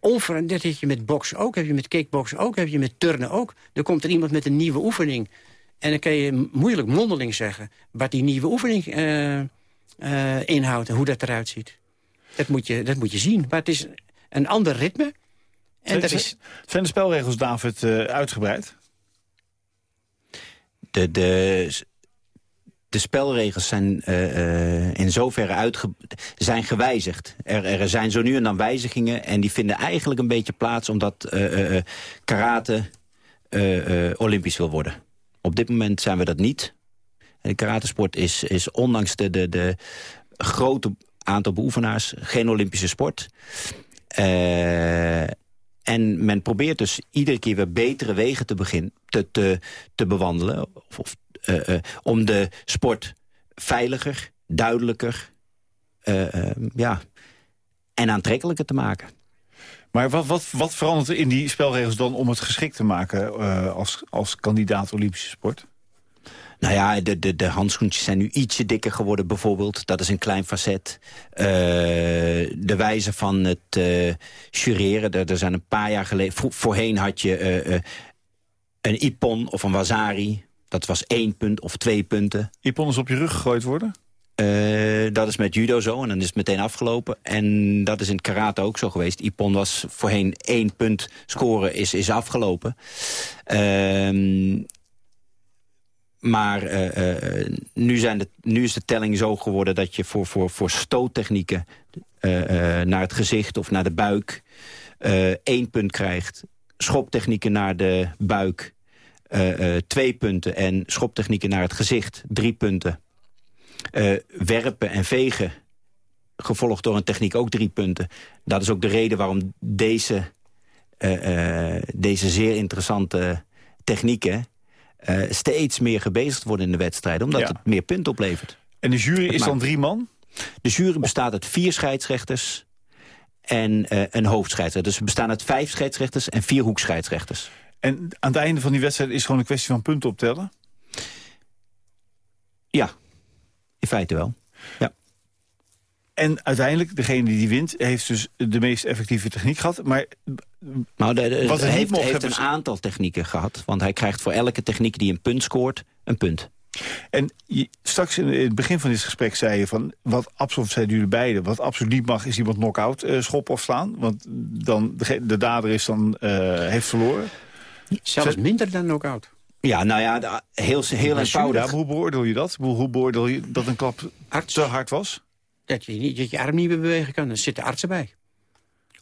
onveranderd. Dat heb je met boksen ook, heb je met kickboksen ook, heb je met turnen ook. Er komt er iemand met een nieuwe oefening. En dan kan je moeilijk mondeling zeggen... wat die nieuwe oefening uh, uh, inhoudt en hoe dat eruit ziet. Dat moet je, dat moet je zien. Maar het is een ander ritme. En zijn, dat is... zijn de spelregels, David, uh, uitgebreid? De, de, de spelregels zijn uh, uh, in zoverre uitge zijn gewijzigd. Er, er zijn zo nu en dan wijzigingen en die vinden eigenlijk een beetje plaats... omdat uh, karate olympisch wil worden Op dit moment zijn we dat niet. De karatesport is, is ondanks de, de, de grote aantal beoefenaars geen Olympische sport. En men probeert dus iedere keer weer betere wegen te, beginnen, te, te, bewandelen. Of, of uh, uh, om de sport veiliger, duidelijker ja, en aantrekkelijker te maken. Maar wat, wat, wat verandert er in die spelregels dan om het geschikt te maken als, als kandidaat Olympische sport? Nou ja, de, de, de handschoentjes zijn nu ietsje dikker geworden bijvoorbeeld. Dat is een klein facet. Uh, de wijze van het uh, jureren. Er, er zijn een paar jaar geleden... voorheen had je uh, een Ippon of een Wazari. Dat was één punt of twee punten. Ippon is op je rug gegooid worden? dat is met judo zo en dan is het meteen afgelopen. En dat is in het karate ook zo geweest. Ippon was voorheen één punt scoren, is, is afgelopen. Uh, maar uh, nu, zijn nu is de telling zo geworden dat je voor, voor, voor stoottechnieken... Uh, naar het gezicht of naar de buik één punt krijgt. Schoptechnieken naar de buik twee punten. En schoptechnieken naar het gezicht drie punten. werpen en vegen, gevolgd door een techniek ook drie punten. Dat is ook de reden waarom deze, deze zeer interessante technieken uh, steeds meer gebezigd worden in de wedstrijden. Omdat het meer punten oplevert. En de jury is dan drie man? De jury bestaat uit vier scheidsrechters en uh, een hoofdscheidsrechter. Dus we bestaan uit vijf scheidsrechters en vier hoekscheidsrechters. En aan het einde van die wedstrijd is gewoon een kwestie van punten optellen? Ja, in feite wel. Ja. En uiteindelijk, degene die wint, heeft dus de meest effectieve techniek gehad. Maar nou, de, de, wat hij heeft, heeft een aantal technieken gehad. Want hij krijgt voor elke techniek die een punt scoort, een punt. En je, straks in het begin van dit gesprek zei je van... wat absoluut zijn jullie beiden, wat absoluut niet mag... is iemand knock-out uh, schoppen of slaan. Want dan de, de dader is dan, uh, heeft verloren. Zelfs minder dan knock-out. Ja, nou ja, heel, heel eenvoudig. hoe beoordeel je dat? Hoe beoordeel je dat een klap Arts. te hard was? Dat je, niet, dat je arm niet meer bewegen kan. Dan zitten artsen bij.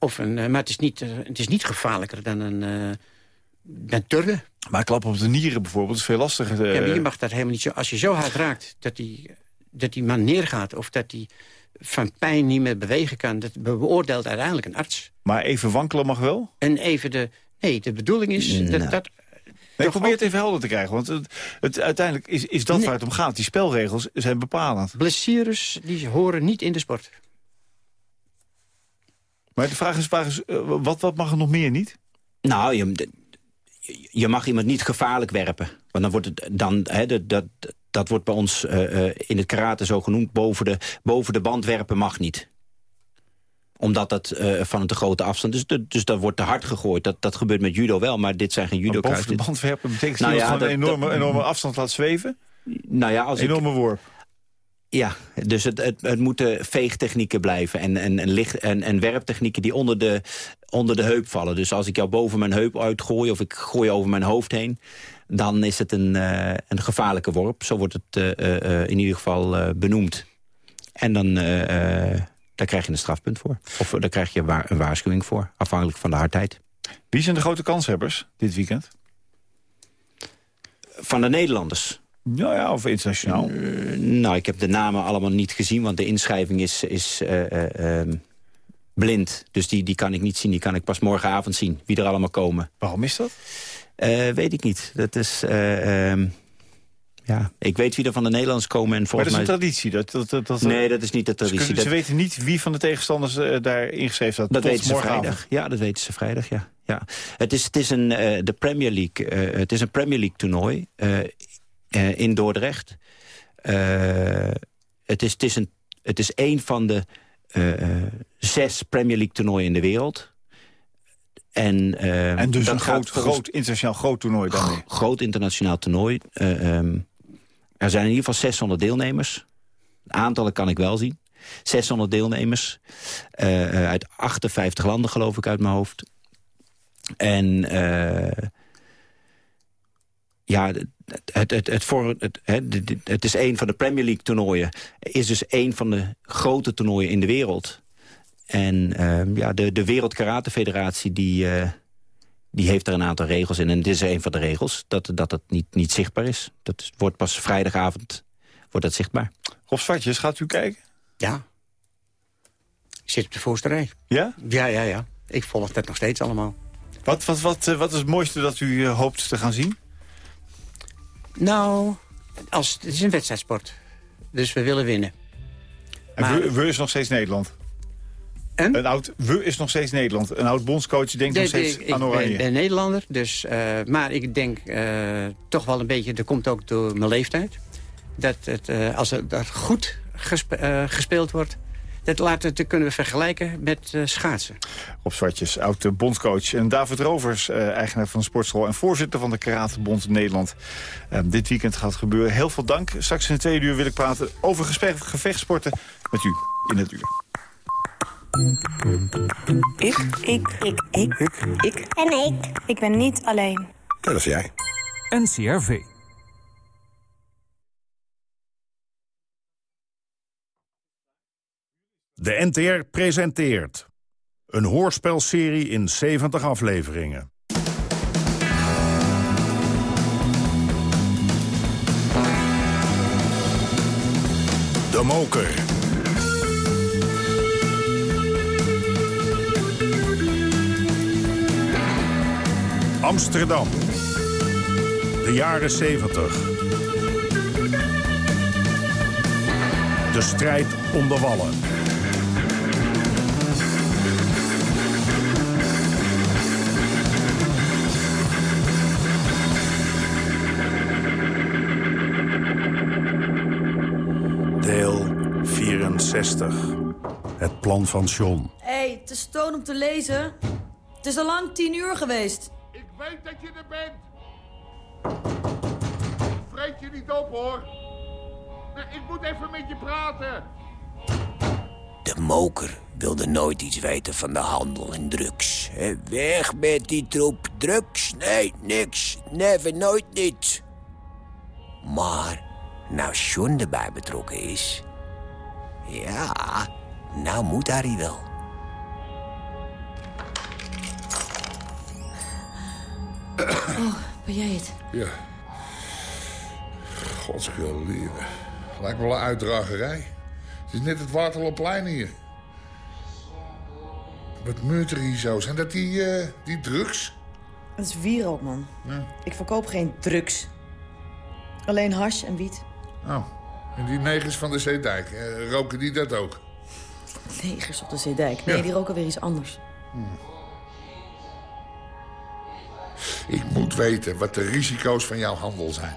Of een, uh, maar het is, niet, uh, het is niet gevaarlijker dan een uh, dan turnen. Maar klap op de nieren bijvoorbeeld is veel lastiger. Ja, maar je mag dat helemaal niet zo... Als je zo hard raakt dat die, dat die man neergaat... of dat die van pijn niet meer bewegen kan... dat beoordeelt uiteindelijk een arts. Maar even wankelen mag wel? En even de... Nee, de bedoeling is dat... Nou. dat Nee, ik probeer het even helder te krijgen, want het, het uiteindelijk is, is dat waar het om gaat. Die spelregels zijn bepalend. Blessures die horen niet in de sport. Maar de vraag is, vraag is uh, wat, wat mag er nog meer niet? Nou, je, je mag iemand niet gevaarlijk werpen. Want dan wordt het dan, hè, dat, dat, dat wordt bij ons uh, in het karate zo genoemd, boven de, boven de band werpen mag niet omdat dat uh, van een te grote afstand is. Dus, dus dat wordt te hard gegooid. Dat, dat gebeurt met judo wel, maar dit zijn geen judo Boven de band werpen betekent nou ja, dat een enorme, enorme afstand laat zweven? Nou ja, als enorme ik, worp. Ja, dus het, het, het moeten veegtechnieken blijven en, en, en, licht, en, en werptechnieken die onder de, onder de heup vallen. Dus als ik jou boven mijn heup uitgooi of ik gooi over mijn hoofd heen... dan is het een, uh, een gevaarlijke worp. Zo wordt het uh, uh, in ieder geval benoemd. En dan daar krijg je een strafpunt voor. Of daar krijg je een waarschuwing voor, afhankelijk van de hardheid. Wie zijn de grote kanshebbers dit weekend? Van de Nederlanders? Nou ja, of internationaal? Uh, nou, ik heb de namen allemaal niet gezien, want de inschrijving is, is uh, uh, blind. Dus die, die kan ik niet zien, die kan ik pas morgenavond zien, wie er allemaal komen. Waarom is dat? weet ik niet. Dat is... Ehm, ja, ik weet wie er van de Nederlanders komen. En volgens maar dat is een traditie? Dat, dat, dat, nee, dat is niet de traditie. Ze, weten niet wie van de tegenstanders daar ingeschreven staat? Dat weten ze vrijdag. Ja, dat weten ze vrijdag, ja. ja. Het is, het is een, de Premier League, het is een Premier League toernooi in Dordrecht. het, is, het, is een, het is een van de zes Premier League toernooien in de wereld. En, en dus een groot, groot internationaal groot toernooi daarmee? Groot internationaal toernooi. Um, er zijn in ieder geval 600 deelnemers. Aantallen kan ik wel zien. 600 deelnemers. Uh, uit 58 landen geloof ik uit mijn hoofd. En uh, ja, het, het, het, voor, het, het, het is een van de Premier League toernooien. Is dus een van de grote toernooien in de wereld. En uh, ja, de, de Wereld Karate Federatie die, uh, die heeft er een aantal regels in. En dit is een van de regels, dat, dat het niet, niet zichtbaar is. Dat wordt pas vrijdagavond wordt dat zichtbaar. Rob Zwartjes, gaat u kijken? Ja. Ik zit op de voorste rij. Ja? Ja, ja, ja. Ik volg dat nog steeds allemaal. Wat, wat, wat, eh, wat is het mooiste dat u eh, hoopt te gaan zien? Nou, als, het is een wedstrijdsport. Dus we willen winnen. En Maar- we, we is nog steeds Nederland. En? Een oud, we is nog steeds Nederland. Een oud bondscoach denkt nog steeds ik aan Oranje. ben Nederlander, dus, eh, maar ik denk eh, toch wel een beetje... dat komt ook door mijn leeftijd. Dat het, eh, als het dat goed gespe- gespeeld wordt... dat, laten, dat kunnen vergelijken met eh, schaatsen. Rob Zwartjes, oud bondscoach. En David Rovers, eh, eigenaar van de sportschool... en voorzitter van de Karatebond Nederland. Eh, dit weekend gaat het gebeuren. Heel veel dank. Straks in de tweede uur wil ik praten over gevechtsporten met u in het uur. Ik, ik, ik, ik, ik, En ik. ik ben niet alleen. Dat is jij. NCRV. De NTR presenteert een hoorspelserie in 70 afleveringen. De Moker. Amsterdam. De jaren 70. De strijd om de wallen. 64. Het plan van John. Hé, hey, het is toon om te lezen. Het is al lang tien uur geweest. Ik weet dat je er bent. Vreet je niet op, hoor. Nee, ik moet even met je praten. De moker wilde nooit iets weten van de handel in drugs. Weg met die troep drugs. Nee, niks. Never, nooit niet. Maar, nou John erbij betrokken is... Ja, nou moet Harry wel. Oh, ben jij het? Ja. Godsgeleren. Lijkt wel een uitdragerij. Het is net het Waterloopplein hier. Wat meurt er hier zo? Zijn dat die, eh, die drugs? Het is wierook, man. Ja. Ik verkoop geen drugs. Alleen hash en wiet. Oh, en die negers van de Zeedijk, eh, roken die dat ook? Negers op de Zeedijk. Nee, Ja. die roken weer iets anders. Ik moet weten wat de risico's van jouw handel zijn.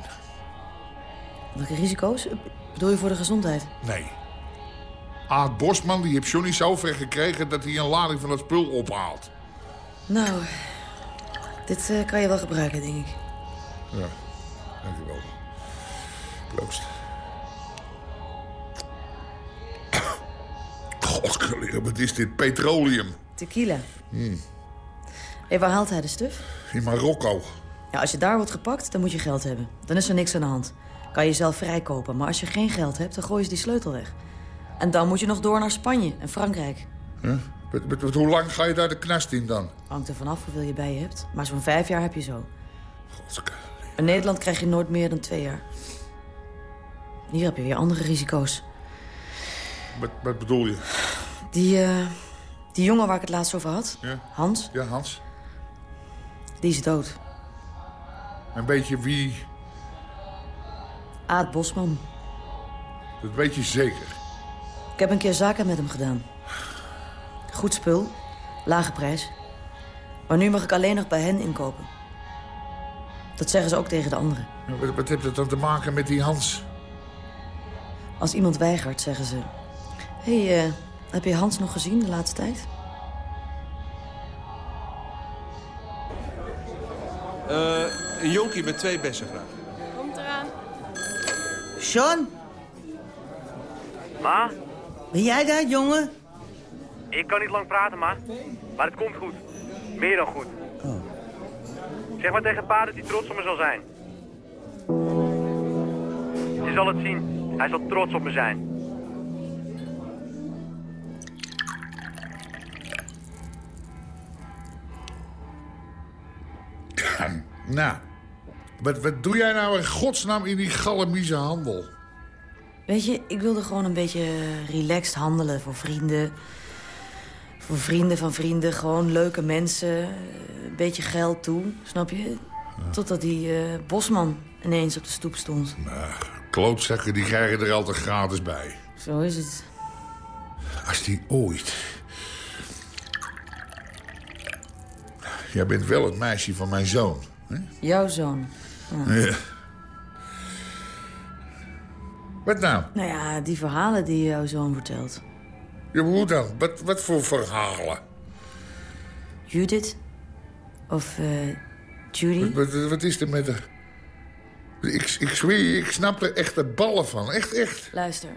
Welke risico's? Bedoel je voor de gezondheid? Nee. Aad Bosman die heeft Johnny zo ver gekregen dat hij een lading van het spul ophaalt. Nou, dit eh, kan je wel gebruiken, denk ik. Ja, dankjewel. Proost. Godskeleren, wat is dit? Petroleum. Tequila. Hmm. Hé, waar haalt hij de stuf? In Marokko. Ja, als je daar wordt gepakt, dan moet je geld hebben. Dan is er niks aan de hand. Kan je zelf vrijkopen. Maar als je geen geld hebt, dan gooi je die sleutel weg. En dan moet je nog door naar Spanje en Frankrijk. Huh? Hoe lang ga je daar de knast in dan? Hangt er vanaf hoeveel je bij je hebt. Maar zo'n vijf jaar heb je zo. In Nederland krijg je nooit meer dan twee jaar. Hier heb je weer andere risico's. Wat, wat bedoel je? Die, eh, die jongen waar ik het laatst over had, Ja? Hans, Ja, Hans? die is dood. Een beetje wie? Aad Bosman. Dat weet je zeker. Ik heb een keer zaken met hem gedaan. Goed spul, lage prijs. Maar nu mag ik alleen nog bij hen inkopen. Dat zeggen ze ook tegen de anderen. Wat, wat heeft dat dan te maken met die Hans? Als iemand weigert, zeggen ze... Hé, hey, eh, heb je Hans nog gezien de laatste tijd? Eh, een jonkie met twee bessen graag. Komt eraan. Sean, Ma, ben jij daar, jongen? ik kan niet lang praten, ma. Maar het komt goed. Meer dan goed. Zeg maar tegen pa dat hij trots op me zal zijn. Je zal het zien. Hij zal trots op me zijn. Nou, wat, wat doe jij nou in godsnaam in die galamieze handel? Weet je, ik wilde gewoon een beetje relaxed handelen voor vrienden. Voor vrienden van vrienden, gewoon leuke mensen. Een beetje geld toe, snap je? Totdat die eh, bosman ineens op de stoep stond. Nou, klootzakken die krijgen er altijd gratis bij. Zo is het. Als die ooit... Jij bent wel het meisje van mijn zoon. Hè? Jouw zoon. Ja. Ja. Wat nou? Nou ja, die verhalen die jouw zoon vertelt. Ja, hoe dan? Wat, wat voor verhalen? Judith? Of eh Judy? Wat, wat, wat is er met haar? Ik, ik zweer je, ik snap er echt de ballen van. Echt, echt. Luister,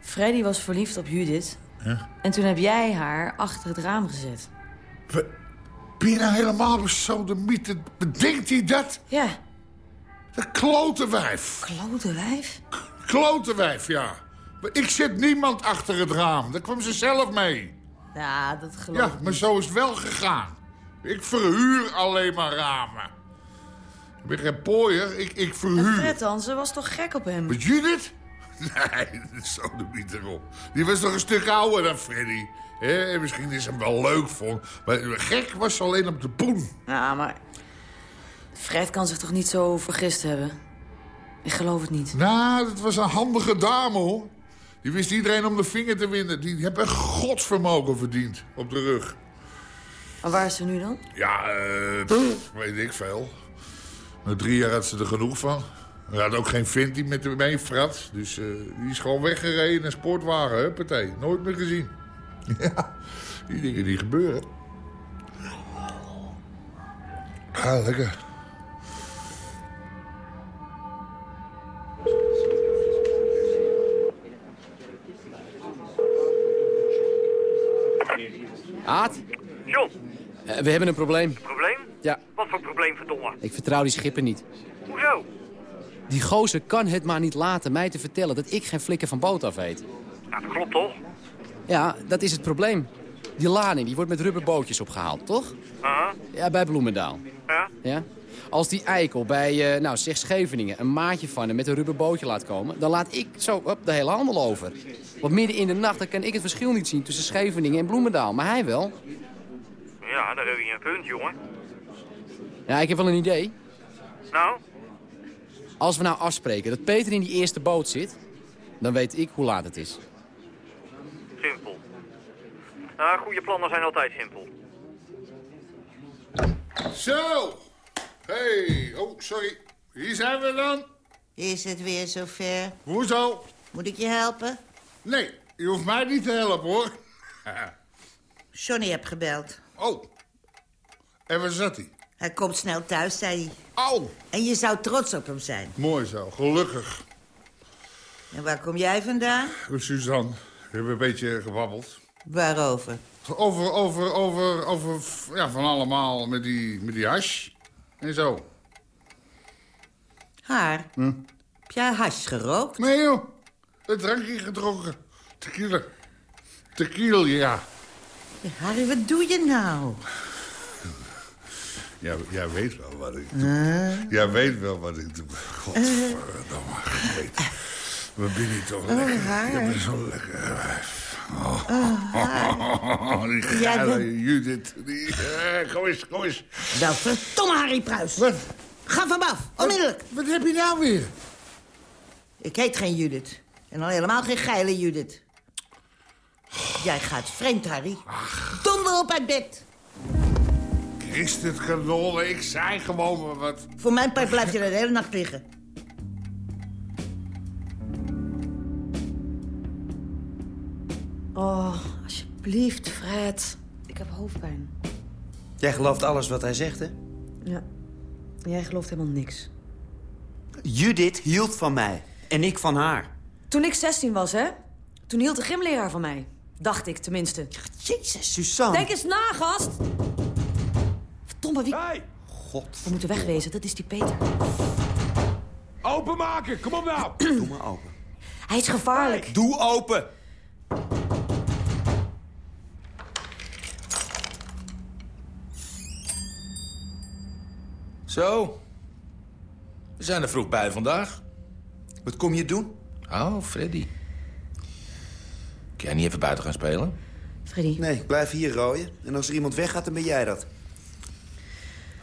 Freddy was verliefd op Judith. Ja. En toen heb jij haar achter het raam gezet. Ben je nou helemaal besodemiet? Bedenkt hij dat? Ja. Dat klote wijf. Klote wijf? Klote wijf, ja. Maar Ik zet niemand achter het raam. Daar kwam ze zelf mee. Ja, dat geloof Ja, ik maar zo is het wel gegaan. Ik verhuur alleen maar ramen. Ik ben geen pooier, ik, ik En verhuur. Fred dan, ze was toch gek op hem? Met Judith? Nee, zo de niet erop. Die was nog een stuk ouder dan Freddy. Hè, en misschien is hem wel leuk vond. Maar gek was ze alleen op de poen. Ja, maar... Fred kan zich toch niet zo vergist hebben? Ik geloof het niet. Nou, dat was een handige dame, hoor. Die wist iedereen om de vinger te winnen. Die heeft een godsvermogen verdiend op de rug. En waar is ze nu dan? Ja, eh, pff, weet ik veel. Na drie jaar had ze er genoeg van. Hij had ook geen vent die met hem mee frat. Dus eh, die is gewoon weggereden in een sportwagen. Huppatee. Nooit meer gezien. Ja, die dingen die gebeuren. Ah, lekker. Aad, John, eh, we hebben een probleem. probleem? Ja, Wat voor probleem, verdomme? ik vertrouw die schipper niet. Hoezo? Die gozer kan het maar niet laten mij te vertellen dat ik geen flikker van boot af weet. Nou, dat klopt toch? Ja, dat is het probleem. Die lading die wordt met rubberbootjes opgehaald, toch? Aha, Ja, bij Bloemendaal. ja. Ja? Als die eikel bij, eh, nou zeg Scheveningen, een maatje van hem met een rubberbootje laat komen... dan laat ik zo op de hele handel over. Want midden in de nacht dan kan ik het verschil niet zien tussen Scheveningen en Bloemendaal. Maar hij wel. Ja, daar heb je een punt, jongen. Ja, ik heb wel een idee. Nou, Als we nou afspreken dat Peter in die eerste boot zit... dan weet ik hoe laat het is. simpel. Nou, goede plannen zijn altijd simpel. Zo. Hey, oh, sorry. Hier zijn we dan. Is het weer zover? Hoezo? Moet ik je helpen? Nee, je hoeft mij niet te helpen, hoor. Johnny heb gebeld. Oh. En waar zat hij? Hij komt snel thuis, zei hij. Au. En je zou trots op hem zijn. Mooi zo, gelukkig. En waar kom jij vandaan? Dus Suzanne, we hebben een beetje gebabbeld. Waarover? Over, over, over, over, ja, van allemaal met die, met die hash. En zo. Haar? Hm? Heb jij hash gerookt? Nee, joh. Een drankje gedronken. Tequila. Tequila. Ja, Harry, wat doe je nou? Ja, jij weet wel wat ik doe. Jij weet wel wat ik doe. Godverdomme, weet. Wat ben je toch Oh, lekker. haar. Je bent zo lekker. Oh, Oh, die geile bent- Judith. Die, eh, kom eens, kom eens. Nou, verdomme Harry Pruis. Wat? Ga van me af, onmiddellijk. Wat heb je nou weer? Ik heet geen Judith. En al helemaal geen geile Judith. Jij gaat vreemd, Harry. Donder op uit bed. Christus kanon, ik zei gewoon maar wat. Voor mijn part blijf je er de hele nacht liggen. Oh, alsjeblieft, Fred. Ik heb hoofdpijn. Jij gelooft alles wat hij zegt, hè? Ja. Jij gelooft helemaal niks. Judith hield van mij. En ik van haar. Toen ik 16 was, hè? Toen hield de gymleraar van mij. Dacht ik, tenminste. Jezus, Suzanne. Denk eens na, gast! Verdomme, wie... God. We moeten wegwezen, dat is die Peter. Openmaken, kom op nou. Doe maar open. Hij is gevaarlijk. Doe open. Zo, We zijn er vroeg bij vandaag. Wat kom je doen? Oh, Freddy. Kun jij niet even buiten gaan spelen? Freddy. Nee, ik blijf hier rooien. En als er iemand weggaat, dan ben jij dat.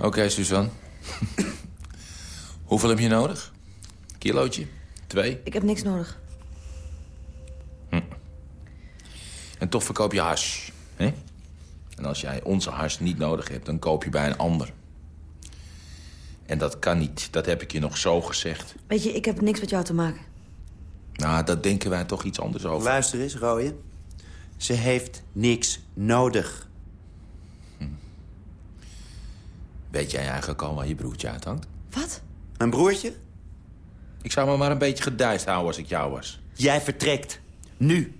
Oké, Suzanne. Hoeveel heb je nodig? Kilootje? Twee? Ik heb niks nodig. En toch verkoop je hash. Hè? En als jij onze hash niet nodig hebt, dan koop je bij een ander. En dat kan niet. Dat heb ik je nog zo gezegd. Weet je, ik heb niks met jou te maken. Nou, daar denken wij toch iets anders over. Luister eens, rooien. Ze heeft niks nodig. Weet jij eigenlijk al waar je broertje uithangt? Wat? Een broertje? Ik zou me maar een beetje gedijst houden als ik jou was. Jij vertrekt. Nu.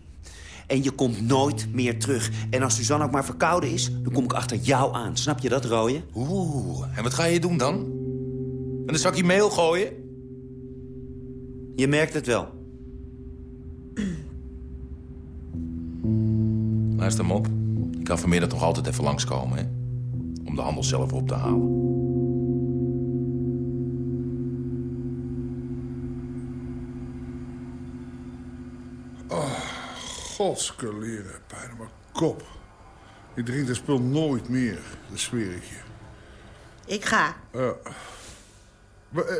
En je komt nooit meer terug. En als Suzanne ook maar verkouden is, dan kom ik achter jou aan. Snap je dat, rooien? Oeh, en wat ga je doen dan? Een zakje meel gooien? Je merkt het wel. Luister mop. Je kan vanmiddag toch altijd even langskomen, hè? Om de handel zelf op te halen. Oh, godskeleren, pijn in mijn kop. Ik drink dat spul nooit meer, dat zweer ik je. Ik ga. Uh,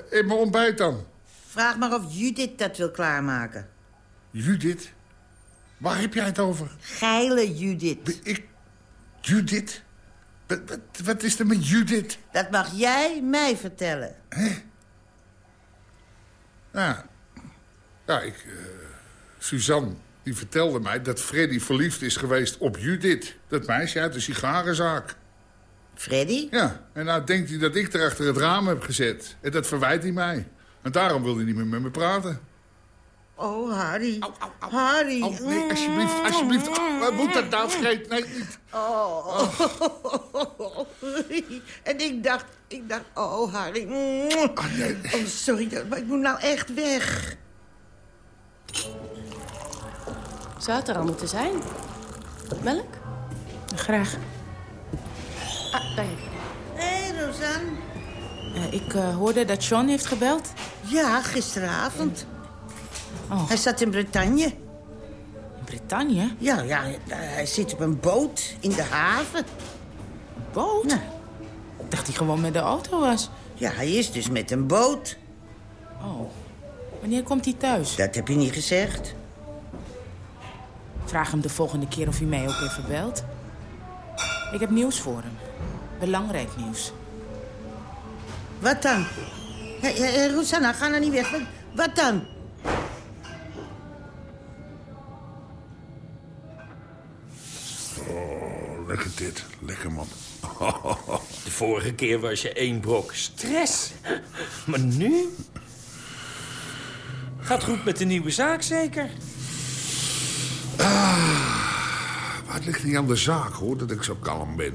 in mijn ontbijt dan? Vraag maar of Judith dat wil klaarmaken. Judith? Waar heb jij het over? Geile Judith. Ik... Judith? Wat, wat, wat is er met Judith? Dat mag jij mij vertellen. Hè? Ja, ja ik... Uh, Suzanne, die vertelde mij dat Freddy verliefd is geweest op Judith. Dat meisje uit de sigarenzaak. Freddy? Ja, en nou denkt hij dat ik er achter het raam heb gezet. En dat verwijt hij mij. En daarom wil hij niet meer met me praten. Oh, Harry. Harry. Oh, nee, alsjeblieft, alsjeblieft. Oh, wat moet dat nou? Nee, niet. Oh. oh. En ik dacht, ik dacht, oh, Harry. Oh, nee. oh, sorry, maar ik moet nou echt weg. Zou het er al moeten zijn? Melk? Graag. Ah, daar heb je. Hé, hey, Rosanne. Uh, ik uh, hoorde dat John heeft gebeld. Ja, gisteravond. Oh. Hij zat in Bretagne. In Bretagne? Ja, ja, hij zit op een boot in de haven. Een boot? Ja. Ik dacht hij gewoon met de auto was. Ja, hij is dus met een boot. Oh. Wanneer komt hij thuis? Dat heb je niet gezegd. Vraag hem de volgende keer of hij mij ook even belt. Ik heb nieuws voor hem. Belangrijk nieuws. Wat dan? Hey, hey, Rosanna, ga nou niet weg. Wat dan? Oh, lekker dit. Lekker, man. De vorige keer was je één brok stress. Maar nu? Gaat goed met de nieuwe zaak, zeker? Ah, maar het ligt niet aan de zaak, hoor, dat ik zo kalm ben.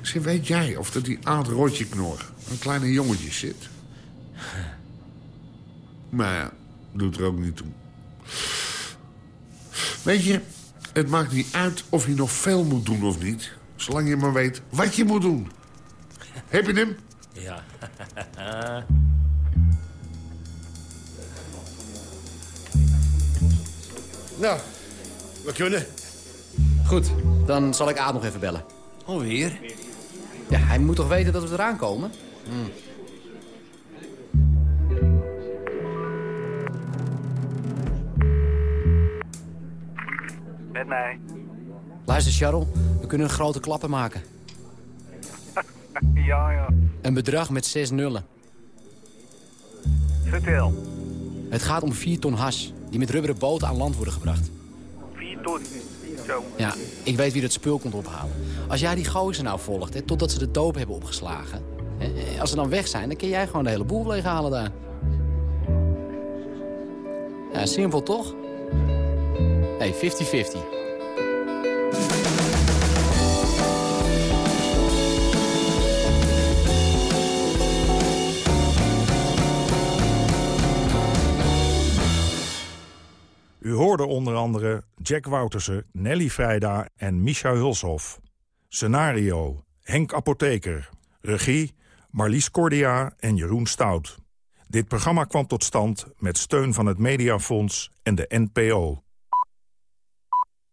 Zeg, weet jij of dat die Aad Rotjeknor een kleine jongetje zit? Maar ja, doet er ook niet toe. Weet je, het maakt niet uit of je nog veel moet doen of niet. Zolang je maar weet wat je moet doen. Heb je hem? Ja. nou, we kunnen. Goed, dan zal ik Aad nog even bellen. Alweer? Ja, hij moet toch weten dat we eraan komen? Hmm. Met mij. Luister, Charles, we kunnen een grote klappen maken. ja, ja. Een bedrag met zes nullen. Vertel. Het gaat om vier ton hash, die met rubberen boten aan land worden gebracht. Vier ton. Zo. Ja, ik weet wie dat spul komt ophalen. Als jij die gozer nou volgt, hè, totdat ze de doop hebben opgeslagen... Hè, als ze dan weg zijn, dan kun jij gewoon de hele boel leeghalen daar. Ja, simpel toch? Hey, 50-50. U hoorde onder andere Jack Woutersen, Nelly Vrijda en Micha Hulshoff. Scenario, Henk Apotheker. Regie, Marlies Cordia en Jeroen Stout. Dit programma kwam tot stand met steun van het Mediafonds en de NPO.